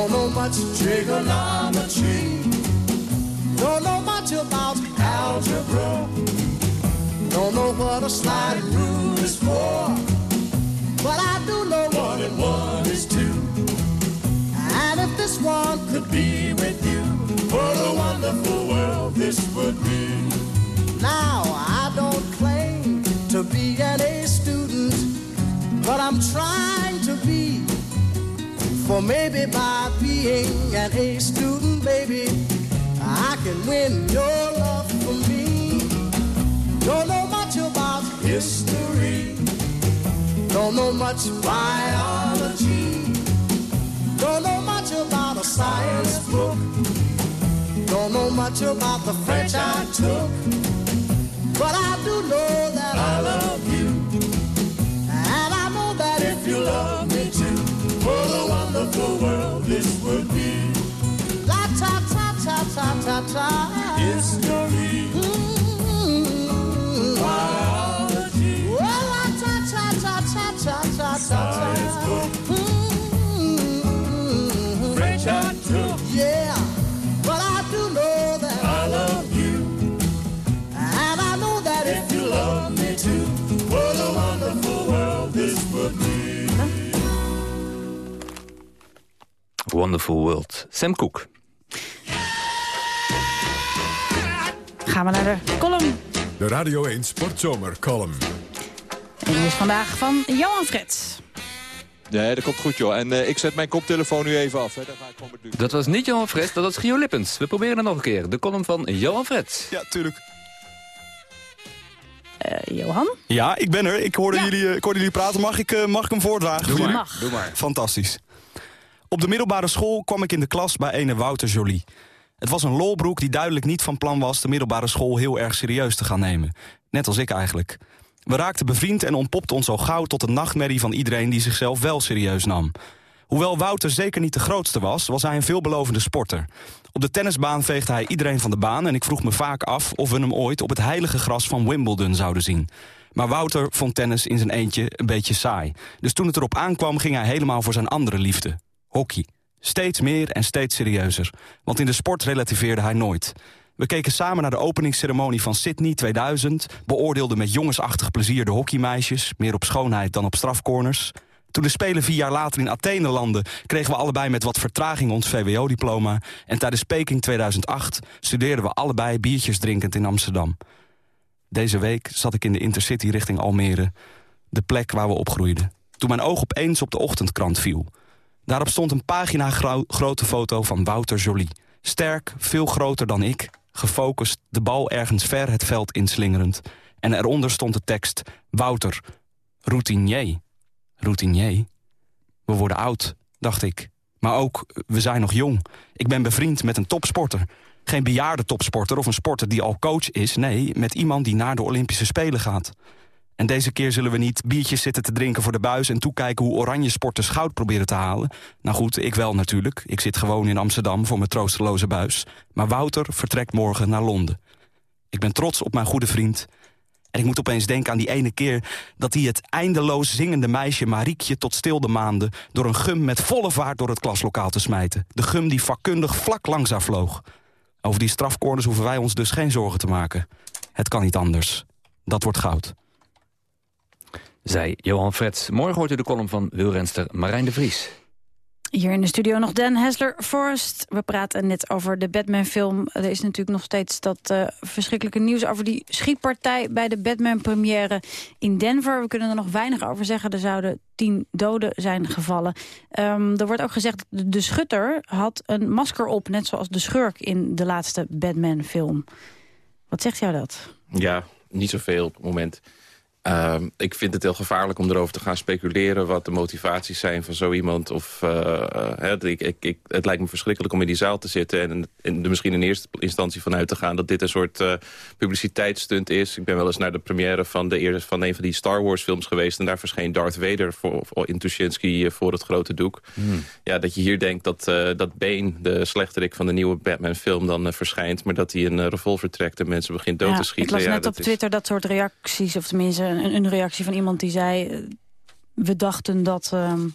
[SPEAKER 10] Don't know much trigonometry. Don't know much about algebra. Don't know what a sliding rule is for. But I do know one and one is two. And if this one could be with you, what a wonderful world this would be. Now, I don't claim to be an A student, but I'm trying to be. For maybe by being an A student, baby, I can win your love for me. Don't know much about history. Don't know much biology. Don't know much about a science book. Don't know much about the French I took. But I do know that I love you. And I know that if you love of the world this would be. La ta ta ta ta ta ta. History. Mm-hmm. Biology. Well, la ta ta ta ta ta ta ta. Science Wonderful World.
[SPEAKER 3] Sam Cooke.
[SPEAKER 2] Gaan we naar de column.
[SPEAKER 1] De Radio 1 Sportzomer column.
[SPEAKER 2] En die is vandaag van Johan Frets.
[SPEAKER 33] Nee, dat komt goed, joh. En eh, ik zet mijn koptelefoon nu even af. Hè. Dan ga ik gewoon met.
[SPEAKER 3] Dat was niet Johan Fred, dat was Gio Lippens. We proberen het nog een keer. De column van Johan Fred.
[SPEAKER 34] Ja, tuurlijk.
[SPEAKER 2] Eh, Johan?
[SPEAKER 34] Ja, ik ben er. Ik hoorde, jullie, eh, ik hoorde jullie praten. Mag ik, eh, mag ik hem voortdragen?
[SPEAKER 3] Doe maar, doe maar.
[SPEAKER 34] Fantastisch. Op de middelbare school kwam ik in de klas bij ene Wouter Jolie. Het was een lolbroek die duidelijk niet van plan was... de middelbare school heel erg serieus te gaan nemen. Net als ik eigenlijk. We raakten bevriend en ontpopten ons al gauw tot een nachtmerrie van iedereen... die zichzelf wel serieus nam. Hoewel Wouter zeker niet de grootste was, was hij een veelbelovende sporter. Op de tennisbaan veegde hij iedereen van de baan... en ik vroeg me vaak af of we hem ooit op het heilige gras van Wimbledon zouden zien. Maar Wouter vond tennis in zijn eentje een beetje saai. Dus toen het erop aankwam ging hij helemaal voor zijn andere liefde. Hockey. Steeds meer en steeds serieuzer. Want in de sport relativeerde hij nooit. We keken samen naar de openingsceremonie van Sydney 2000... beoordeelden met jongensachtig plezier de hockeymeisjes... meer op schoonheid dan op strafcorners... Toen de Spelen vier jaar later in Athene landden... kregen we allebei met wat vertraging ons VWO-diploma... en tijdens Peking 2008 studeerden we allebei biertjes drinkend in Amsterdam. Deze week zat ik in de Intercity richting Almere... de plek waar we opgroeiden. Toen mijn oog opeens op de ochtendkrant viel. Daarop stond een pagina gro- grote foto van Wouter Jolie. Sterk, veel groter dan ik, gefocust, de bal ergens ver het veld inslingerend. En eronder stond de tekst Wouter, routinier. Routinier? We worden oud, dacht ik. Maar ook, we zijn nog jong. Ik ben bevriend met een topsporter. Geen bejaarde topsporter of een sporter die al coach is. Nee, met iemand die naar de Olympische Spelen gaat. En deze keer zullen we niet biertjes zitten te drinken voor de buis... en toekijken hoe oranje sporters goud proberen te halen. Nou goed, ik wel natuurlijk. Ik zit gewoon in Amsterdam voor mijn troosteloze buis. Maar Wouter vertrekt morgen naar Londen. Ik ben trots op mijn goede vriend. En ik moet opeens denken aan die ene keer... dat hij het eindeloos zingende meisje Mariekje tot stilde maande... door een gum met volle vaart door het klaslokaal te smijten. De gum die vakkundig vlak langs vloog. Over die strafcorners hoeven wij ons dus geen zorgen te maken. Het kan niet anders. Dat wordt goud.
[SPEAKER 3] Zei Johan Fred. Morgen hoort u de column van wielrenster Marijn de Vries.
[SPEAKER 2] Hier in de studio nog Dan Hessler Forrest. We praten net over de Batman-film. Er is natuurlijk nog steeds dat eh, verschrikkelijke nieuws... over die schietpartij bij de Batman-première in Denver. We kunnen er nog weinig over zeggen. Er zouden tien doden zijn gevallen. Ehm, er wordt ook gezegd dat de, de schutter had een masker op... net zoals de schurk in de laatste Batman-film. Wat zegt jou dat?
[SPEAKER 27] Ja, niet zoveel op het moment. Ehm, ik vind het heel gevaarlijk om erover te gaan speculeren... wat de motivaties zijn van zo iemand. Of, eh, eh, hè, ik, ik, ik, het lijkt me verschrikkelijk om in die zaal te zitten... en, en er misschien in eerste instantie van uit te gaan... dat dit een soort uh, publiciteitsstunt is. Ik ben wel eens naar de première van, de eerste, van een van die Star Wars films geweest... en daar verscheen Darth Vader voor, voor, in Tuschinski voor het grote doek.
[SPEAKER 3] Hmm.
[SPEAKER 27] Ja, dat je hier denkt dat, uh, dat Bane, de slechterik van de nieuwe Batman-film... dan uh, verschijnt, maar dat hij een revolver trekt en mensen begint dood
[SPEAKER 2] Ja,
[SPEAKER 27] te schieten.
[SPEAKER 2] ik las
[SPEAKER 27] ja,
[SPEAKER 2] net op
[SPEAKER 27] is-
[SPEAKER 2] Twitter dat soort reacties, of tenminste een, een reactie van iemand die zei... eh, we dachten dat, ehm,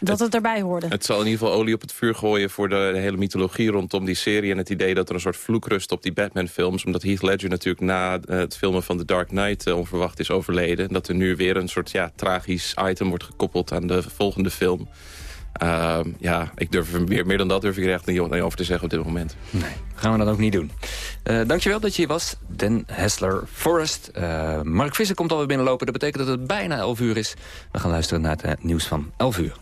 [SPEAKER 2] dat het erbij hoorde.
[SPEAKER 27] Het zal in ieder geval olie op het vuur gooien voor de, de hele mythologie rondom die serie... en het idee dat er een soort vloek rust op die Batman-films. Omdat Heath Ledger natuurlijk na eh, het filmen van The Dark Knight eh, onverwacht is overleden. En dat er nu weer een soort ja, tragisch item wordt gekoppeld aan de volgende film. Ehm, ja, ik durf er meer, meer dan dat durf ik er echt niet over te zeggen op dit moment.
[SPEAKER 3] Nee, gaan we dat ook niet doen. Eh, dankjewel dat je hier was, Den Hessler Forrest. Eh, Mark Visser komt alweer binnenlopen. Dat betekent dat het bijna 11 uur is. We gaan luisteren naar het eh, nieuws van 11 uur.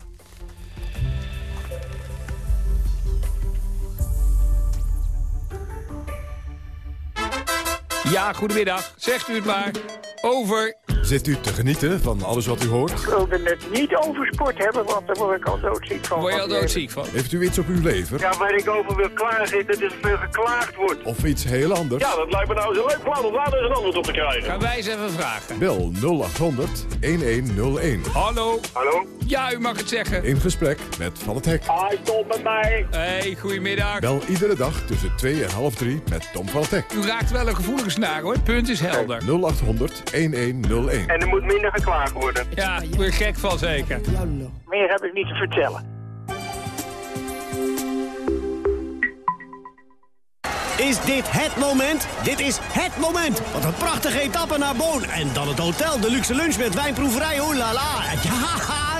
[SPEAKER 10] Ja, goedemiddag. Zegt u het maar. Over.
[SPEAKER 1] Zit u te genieten van alles wat u hoort?
[SPEAKER 35] Ik wilde het niet over sport hebben, want daar word ik al doodziek van.
[SPEAKER 10] Word je al doodziek van?
[SPEAKER 1] Heeft u iets op uw lever?
[SPEAKER 35] Ja, waar ik over wil klagen, dat er veel geklaagd wordt.
[SPEAKER 1] Of iets heel anders?
[SPEAKER 35] Ja, dat lijkt me nou eens een leuk plan om daar eens een antwoord op te krijgen.
[SPEAKER 10] Gaan wij eens even vragen.
[SPEAKER 1] Bel 0800 1101.
[SPEAKER 10] Hallo.
[SPEAKER 35] Hallo?
[SPEAKER 10] Ja, u mag het zeggen.
[SPEAKER 1] In gesprek met Van het Hek.
[SPEAKER 35] Hij stop met mij.
[SPEAKER 10] Hey, goedemiddag.
[SPEAKER 1] Bel iedere dag tussen 2 en half 3 met Tom van het Hek.
[SPEAKER 10] U raakt wel een gevoelige snaar hoor. Het punt is helder.
[SPEAKER 1] 0800 1101.
[SPEAKER 35] En er moet minder geklaagd worden.
[SPEAKER 10] Ja, ik er gek van zeker.
[SPEAKER 35] Meer heb ik niet te vertellen.
[SPEAKER 36] Is dit het moment? Dit is het moment. Wat een prachtige etappe naar Boon. En dan het hotel, de luxe lunch met wijnproeverij. Oh la la. Ja,